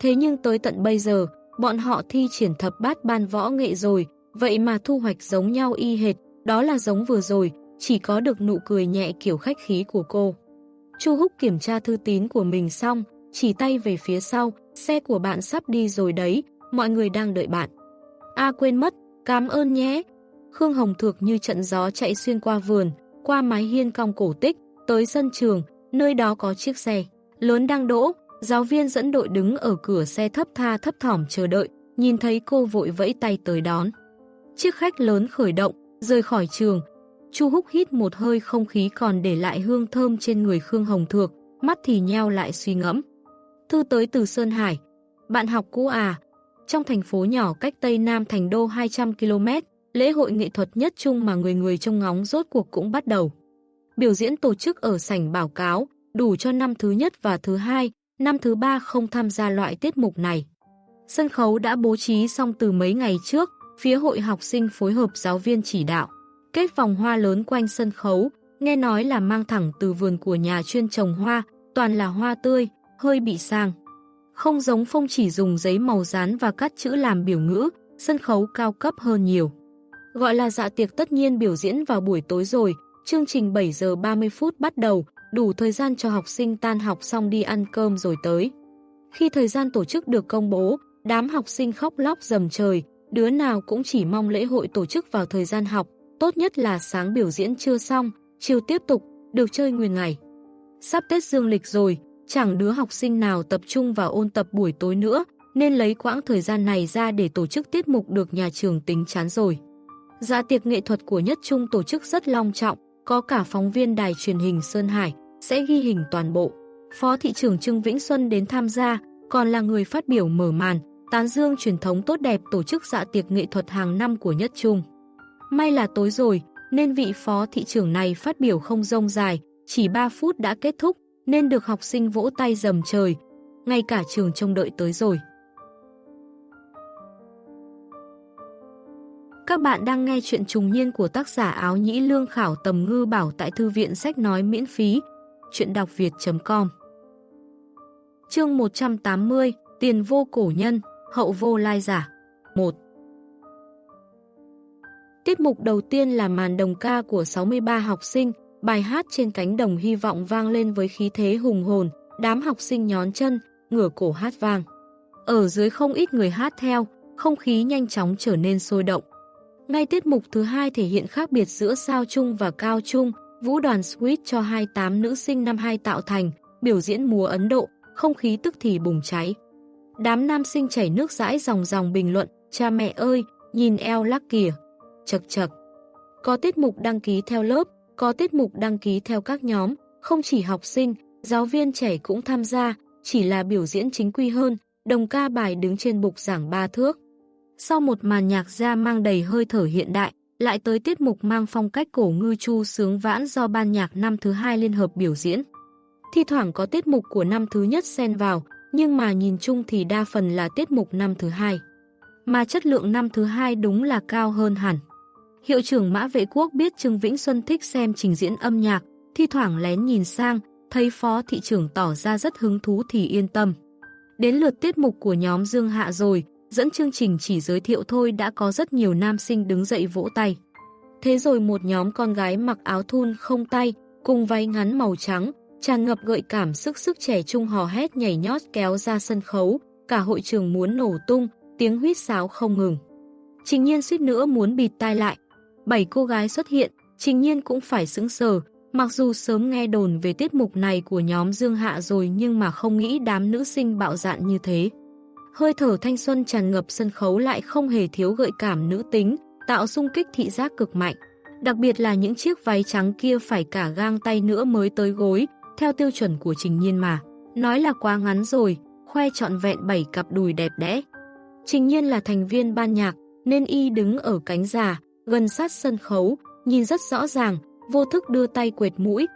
Speaker 1: Thế nhưng tới tận bây giờ, bọn họ thi triển thập bát ban võ nghệ rồi, vậy mà thu hoạch giống nhau y hệt, đó là giống vừa rồi, chỉ có được nụ cười nhẹ kiểu khách khí của cô. Chu Húc kiểm tra thư tín của mình xong, chỉ tay về phía sau, xe của bạn sắp đi rồi đấy, mọi người đang đợi bạn. A quên mất, cảm ơn nhé. Khương Hồng Thược như trận gió chạy xuyên qua vườn, qua mái hiên cong cổ tích, tới sân trường, nơi đó có chiếc xe. Lớn đang đỗ, giáo viên dẫn đội đứng ở cửa xe thấp tha thấp thỏm chờ đợi, nhìn thấy cô vội vẫy tay tới đón. Chiếc khách lớn khởi động, rời khỏi trường. Chu Húc hít một hơi không khí còn để lại hương thơm trên người Khương Hồng Thược, mắt thì nheo lại suy ngẫm. Thư tới từ Sơn Hải. Bạn học cũ à? Trong thành phố nhỏ cách Tây Nam thành đô 200 km, lễ hội nghệ thuật nhất chung mà người người trông ngóng rốt cuộc cũng bắt đầu. Biểu diễn tổ chức ở sảnh báo cáo, đủ cho năm thứ nhất và thứ hai, năm thứ ba không tham gia loại tiết mục này. Sân khấu đã bố trí xong từ mấy ngày trước, phía hội học sinh phối hợp giáo viên chỉ đạo. Kết vòng hoa lớn quanh sân khấu, nghe nói là mang thẳng từ vườn của nhà chuyên trồng hoa, toàn là hoa tươi, hơi bị sang. Không giống phong chỉ dùng giấy màu dán và cắt chữ làm biểu ngữ, sân khấu cao cấp hơn nhiều. Gọi là dạ tiệc tất nhiên biểu diễn vào buổi tối rồi, chương trình 7 giờ 30 phút bắt đầu, đủ thời gian cho học sinh tan học xong đi ăn cơm rồi tới. Khi thời gian tổ chức được công bố, đám học sinh khóc lóc dầm trời, đứa nào cũng chỉ mong lễ hội tổ chức vào thời gian học, tốt nhất là sáng biểu diễn chưa xong, chiều tiếp tục, được chơi nguyên ngày. Sắp Tết dương lịch rồi, chẳng đứa học sinh nào tập trung vào ôn tập buổi tối nữa, nên lấy quãng thời gian này ra để tổ chức tiết mục được nhà trường tính chán rồi. Dạ tiệc nghệ thuật của Nhất Trung tổ chức rất long trọng, có cả phóng viên đài truyền hình Sơn Hải, sẽ ghi hình toàn bộ. Phó thị trưởng Trương Vĩnh Xuân đến tham gia, còn là người phát biểu mở màn, tán dương truyền thống tốt đẹp tổ chức dạ tiệc nghệ thuật hàng năm của Nhất Trung. May là tối rồi, nên vị phó thị trưởng này phát biểu không rông dài, chỉ 3 phút đã kết thúc, nên được học sinh vỗ tay dầm trời, ngay cả trường trông đợi tới rồi. Các bạn đang nghe chuyện trùng niên của tác giả áo nhĩ lương khảo tầm ngư bảo tại thư viện sách nói miễn phí, chuyện đọc việt.com Chương 180 Tiền vô cổ nhân, hậu vô lai giả. 1 Tiết mục đầu tiên là màn đồng ca của 63 học sinh, bài hát trên cánh đồng hy vọng vang lên với khí thế hùng hồn, đám học sinh nhón chân, ngửa cổ hát vang. Ở dưới không ít người hát theo, không khí nhanh chóng trở nên sôi động. Ngay tiết mục thứ hai thể hiện khác biệt giữa sao trung và cao trung, vũ đoàn Sweet cho 28 nữ sinh năm 2 tạo thành, biểu diễn múa Ấn Độ, không khí tức thì bùng cháy. Đám nam sinh chảy nước rãi dòng dòng bình luận, cha mẹ ơi, nhìn eo lắc kìa, chật chật. Có tiết mục đăng ký theo lớp, có tiết mục đăng ký theo các nhóm, không chỉ học sinh, giáo viên trẻ cũng tham gia, chỉ là biểu diễn chính quy hơn, đồng ca bài đứng trên bục giảng ba thước. Sau một màn nhạc ra mang đầy hơi thở hiện đại, lại tới tiết mục mang phong cách cổ ngư chu sướng vãn do ban nhạc năm thứ hai liên hợp biểu diễn. Thi thoảng có tiết mục của năm thứ nhất xen vào, nhưng mà nhìn chung thì đa phần là tiết mục năm thứ hai. Mà chất lượng năm thứ hai đúng là cao hơn hẳn. Hiệu trưởng Mã Vệ Quốc biết Trương Vĩnh Xuân thích xem trình diễn âm nhạc, thi thoảng lén nhìn sang, thấy phó thị trưởng tỏ ra rất hứng thú thì yên tâm. Đến lượt tiết mục của nhóm Dương Hạ rồi, dẫn chương trình chỉ giới thiệu thôi đã có rất nhiều nam sinh đứng dậy vỗ tay. Thế rồi một nhóm con gái mặc áo thun không tay, cùng váy ngắn màu trắng, tràn ngập gợi cảm sức sức trẻ trung hò hét nhảy nhót kéo ra sân khấu, cả hội trường muốn nổ tung, tiếng huýt sáo không ngừng. Trình nhiên suýt nữa muốn bịt tai lại. Bảy cô gái xuất hiện, trình nhiên cũng phải sững sờ, mặc dù sớm nghe đồn về tiết mục này của nhóm Dương Hạ rồi nhưng mà không nghĩ đám nữ sinh bạo dạn như thế. Hơi thở thanh xuân tràn ngập sân khấu lại không hề thiếu gợi cảm nữ tính, tạo xung kích thị giác cực mạnh. Đặc biệt là những chiếc váy trắng kia phải cả gang tay nữa mới tới gối, theo tiêu chuẩn của Trình Nhiên mà. Nói là quá ngắn rồi, khoe trọn vẹn 7 cặp đùi đẹp đẽ. Trình Nhiên là thành viên ban nhạc, nên y đứng ở cánh già, gần sát sân khấu, nhìn rất rõ ràng, vô thức đưa tay quệt mũi.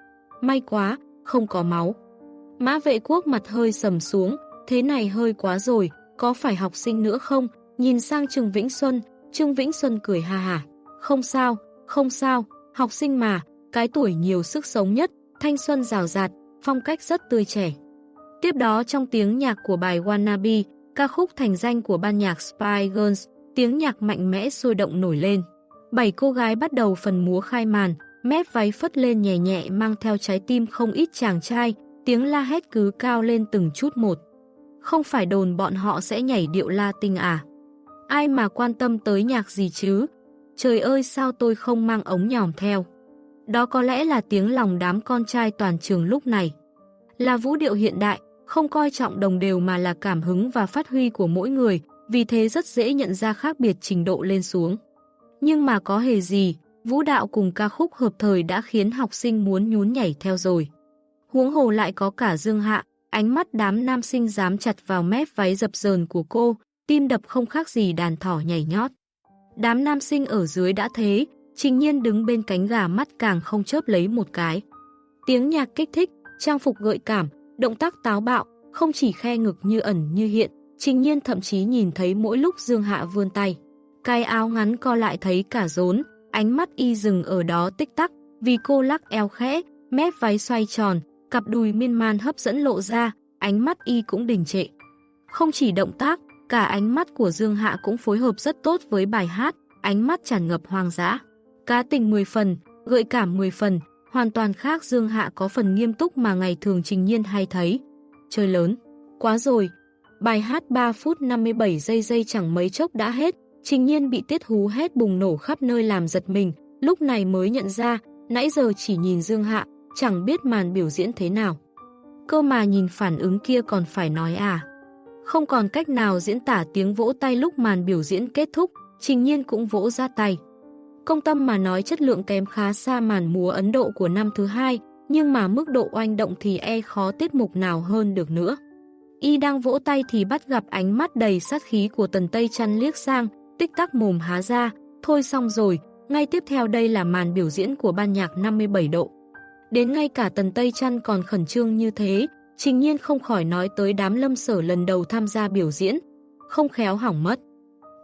Speaker 1: May quá, không có máu. Mã vệ quốc mặt hơi sầm xuống, thế này hơi quá rồi, có phải học sinh nữa không? Nhìn sang Trương Vĩnh Xuân, Trương Vĩnh Xuân cười ha hà. Không sao, không sao, học sinh mà, cái tuổi nhiều sức sống nhất, thanh xuân rào rạt, phong cách rất tươi trẻ. Tiếp đó trong tiếng nhạc của bài Wannabe, ca khúc thành danh của ban nhạc Spy Girls, tiếng nhạc mạnh mẽ sôi động nổi lên. Bảy cô gái bắt đầu phần múa khai màn, mép váy phất lên nhẹ nhẹ mang theo trái tim không ít chàng trai, tiếng la hét cứ cao lên từng chút một. Không phải đồn bọn họ sẽ nhảy điệu la tinh à? Ai mà quan tâm tới nhạc gì chứ? Trời ơi sao tôi không mang ống nhòm theo? Đó có lẽ là tiếng lòng đám con trai toàn trường lúc này. Là vũ điệu hiện đại, không coi trọng đồng đều mà là cảm hứng và phát huy của mỗi người, vì thế rất dễ nhận ra khác biệt trình độ lên xuống. Nhưng mà có hề gì, vũ đạo cùng ca khúc hợp thời đã khiến học sinh muốn nhún nhảy theo rồi. Huống hồ lại có cả Dương Hạ, ánh mắt đám nam sinh dám chặt vào mép váy dập dờn của cô, tim đập không khác gì đàn thỏ nhảy nhót. Đám nam sinh ở dưới đã thế, trình nhiên đứng bên cánh gà mắt càng không chớp lấy một cái. Tiếng nhạc kích thích, trang phục gợi cảm, động tác táo bạo, không chỉ khe ngực như ẩn như hiện, trình nhiên thậm chí nhìn thấy mỗi lúc Dương Hạ vươn tay. Cái áo ngắn co lại thấy cả rốn, ánh mắt y dừng ở đó tích tắc, vì cô lắc eo khẽ, mép váy xoay tròn, cặp đùi miên man hấp dẫn lộ ra, ánh mắt y cũng đình trệ. Không chỉ động tác, cả ánh mắt của Dương Hạ cũng phối hợp rất tốt với bài hát, ánh mắt tràn ngập hoang dã. Cá tình 10 phần, gợi cảm 10 phần, hoàn toàn khác Dương Hạ có phần nghiêm túc mà ngày thường trình nhiên hay thấy. Chơi lớn, quá rồi. Bài hát 3 phút 57 giây giây chẳng mấy chốc đã hết, trình nhiên bị tiết hú hết bùng nổ khắp nơi làm giật mình, lúc này mới nhận ra, nãy giờ chỉ nhìn Dương Hạ, chẳng biết màn biểu diễn thế nào. Cơ mà nhìn phản ứng kia còn phải nói à. Không còn cách nào diễn tả tiếng vỗ tay lúc màn biểu diễn kết thúc, trình nhiên cũng vỗ ra tay. Công tâm mà nói chất lượng kém khá xa màn múa Ấn Độ của năm thứ hai, nhưng mà mức độ oanh động thì e khó tiết mục nào hơn được nữa. Y đang vỗ tay thì bắt gặp ánh mắt đầy sát khí của tần Tây chăn liếc sang, tích tắc mồm há ra, thôi xong rồi, ngay tiếp theo đây là màn biểu diễn của ban nhạc 57 độ. Đến ngay cả tần Tây chăn còn khẩn trương như thế, trình nhiên không khỏi nói tới đám lâm sở lần đầu tham gia biểu diễn, không khéo hỏng mất.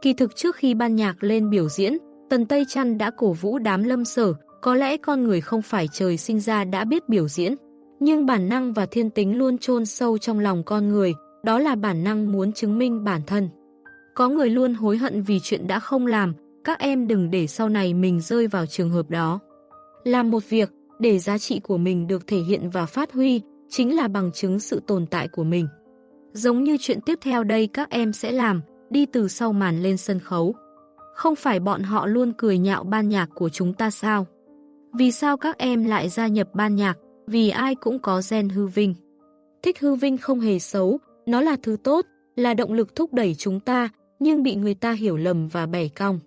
Speaker 1: Kỳ thực trước khi ban nhạc lên biểu diễn, Tần Tây Trăn đã cổ vũ đám lâm sở, có lẽ con người không phải trời sinh ra đã biết biểu diễn, nhưng bản năng và thiên tính luôn chôn sâu trong lòng con người, đó là bản năng muốn chứng minh bản thân. Có người luôn hối hận vì chuyện đã không làm, các em đừng để sau này mình rơi vào trường hợp đó. Làm một việc, để giá trị của mình được thể hiện và phát huy, chính là bằng chứng sự tồn tại của mình. Giống như chuyện tiếp theo đây các em sẽ làm, đi từ sau màn lên sân khấu. Không phải bọn họ luôn cười nhạo ban nhạc của chúng ta sao? Vì sao các em lại gia nhập ban nhạc? Vì ai cũng có gen hư vinh. Thích hư vinh không hề xấu, nó là thứ tốt, là động lực thúc đẩy chúng ta, nhưng bị người ta hiểu lầm và bẻ cong.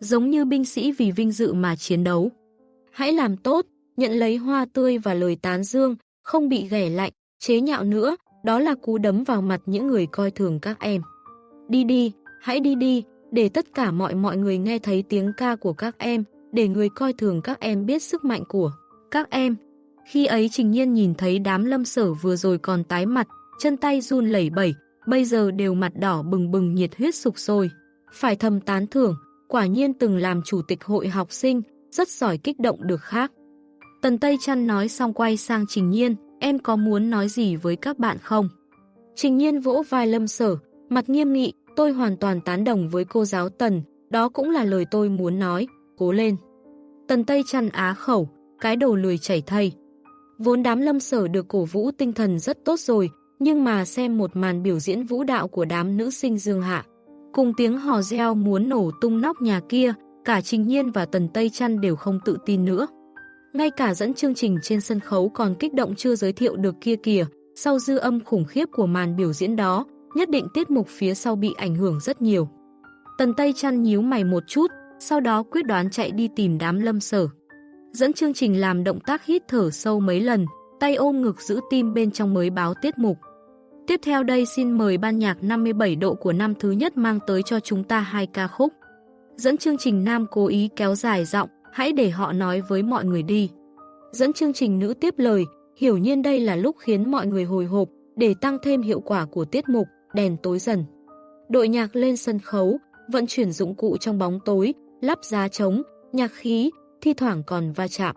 Speaker 1: Giống như binh sĩ vì vinh dự mà chiến đấu. Hãy làm tốt, nhận lấy hoa tươi và lời tán dương, không bị ghẻ lạnh, chế nhạo nữa, đó là cú đấm vào mặt những người coi thường các em. Đi đi, hãy đi đi, để tất cả mọi mọi người nghe thấy tiếng ca của các em, để người coi thường các em biết sức mạnh của các em. Khi ấy Trình Nhiên nhìn thấy đám lâm sở vừa rồi còn tái mặt, chân tay run lẩy bẩy, bây giờ đều mặt đỏ bừng bừng nhiệt huyết sục sôi. Phải thầm tán thưởng, quả nhiên từng làm chủ tịch hội học sinh, rất giỏi kích động được khác. Tần Tây Trăn nói xong quay sang Trình Nhiên, em có muốn nói gì với các bạn không? Trình Nhiên vỗ vai lâm sở, mặt nghiêm nghị, Tôi hoàn toàn tán đồng với cô giáo Tần, đó cũng là lời tôi muốn nói, cố lên. Tần Tây chăn á khẩu, cái đầu lười chảy thây, Vốn đám lâm sở được cổ vũ tinh thần rất tốt rồi, nhưng mà xem một màn biểu diễn vũ đạo của đám nữ sinh dương hạ. Cùng tiếng hò reo muốn nổ tung nóc nhà kia, cả Trình Nhiên và Tần Tây Trăn đều không tự tin nữa. Ngay cả dẫn chương trình trên sân khấu còn kích động chưa giới thiệu được kia kìa, sau dư âm khủng khiếp của màn biểu diễn đó, nhất định tiết mục phía sau bị ảnh hưởng rất nhiều. Tần Tây chăn nhíu mày một chút, sau đó quyết đoán chạy đi tìm đám lâm sở. Dẫn chương trình làm động tác hít thở sâu mấy lần, tay ôm ngực giữ tim bên trong mới báo tiết mục. Tiếp theo đây xin mời ban nhạc 57 độ của năm thứ nhất mang tới cho chúng ta hai ca khúc. Dẫn chương trình nam cố ý kéo dài giọng, hãy để họ nói với mọi người đi. Dẫn chương trình nữ tiếp lời, hiểu nhiên đây là lúc khiến mọi người hồi hộp, để tăng thêm hiệu quả của tiết mục, đèn tối dần. Đội nhạc lên sân khấu, vận chuyển dụng cụ trong bóng tối, lắp giá trống, nhạc khí, thi thoảng còn va chạm.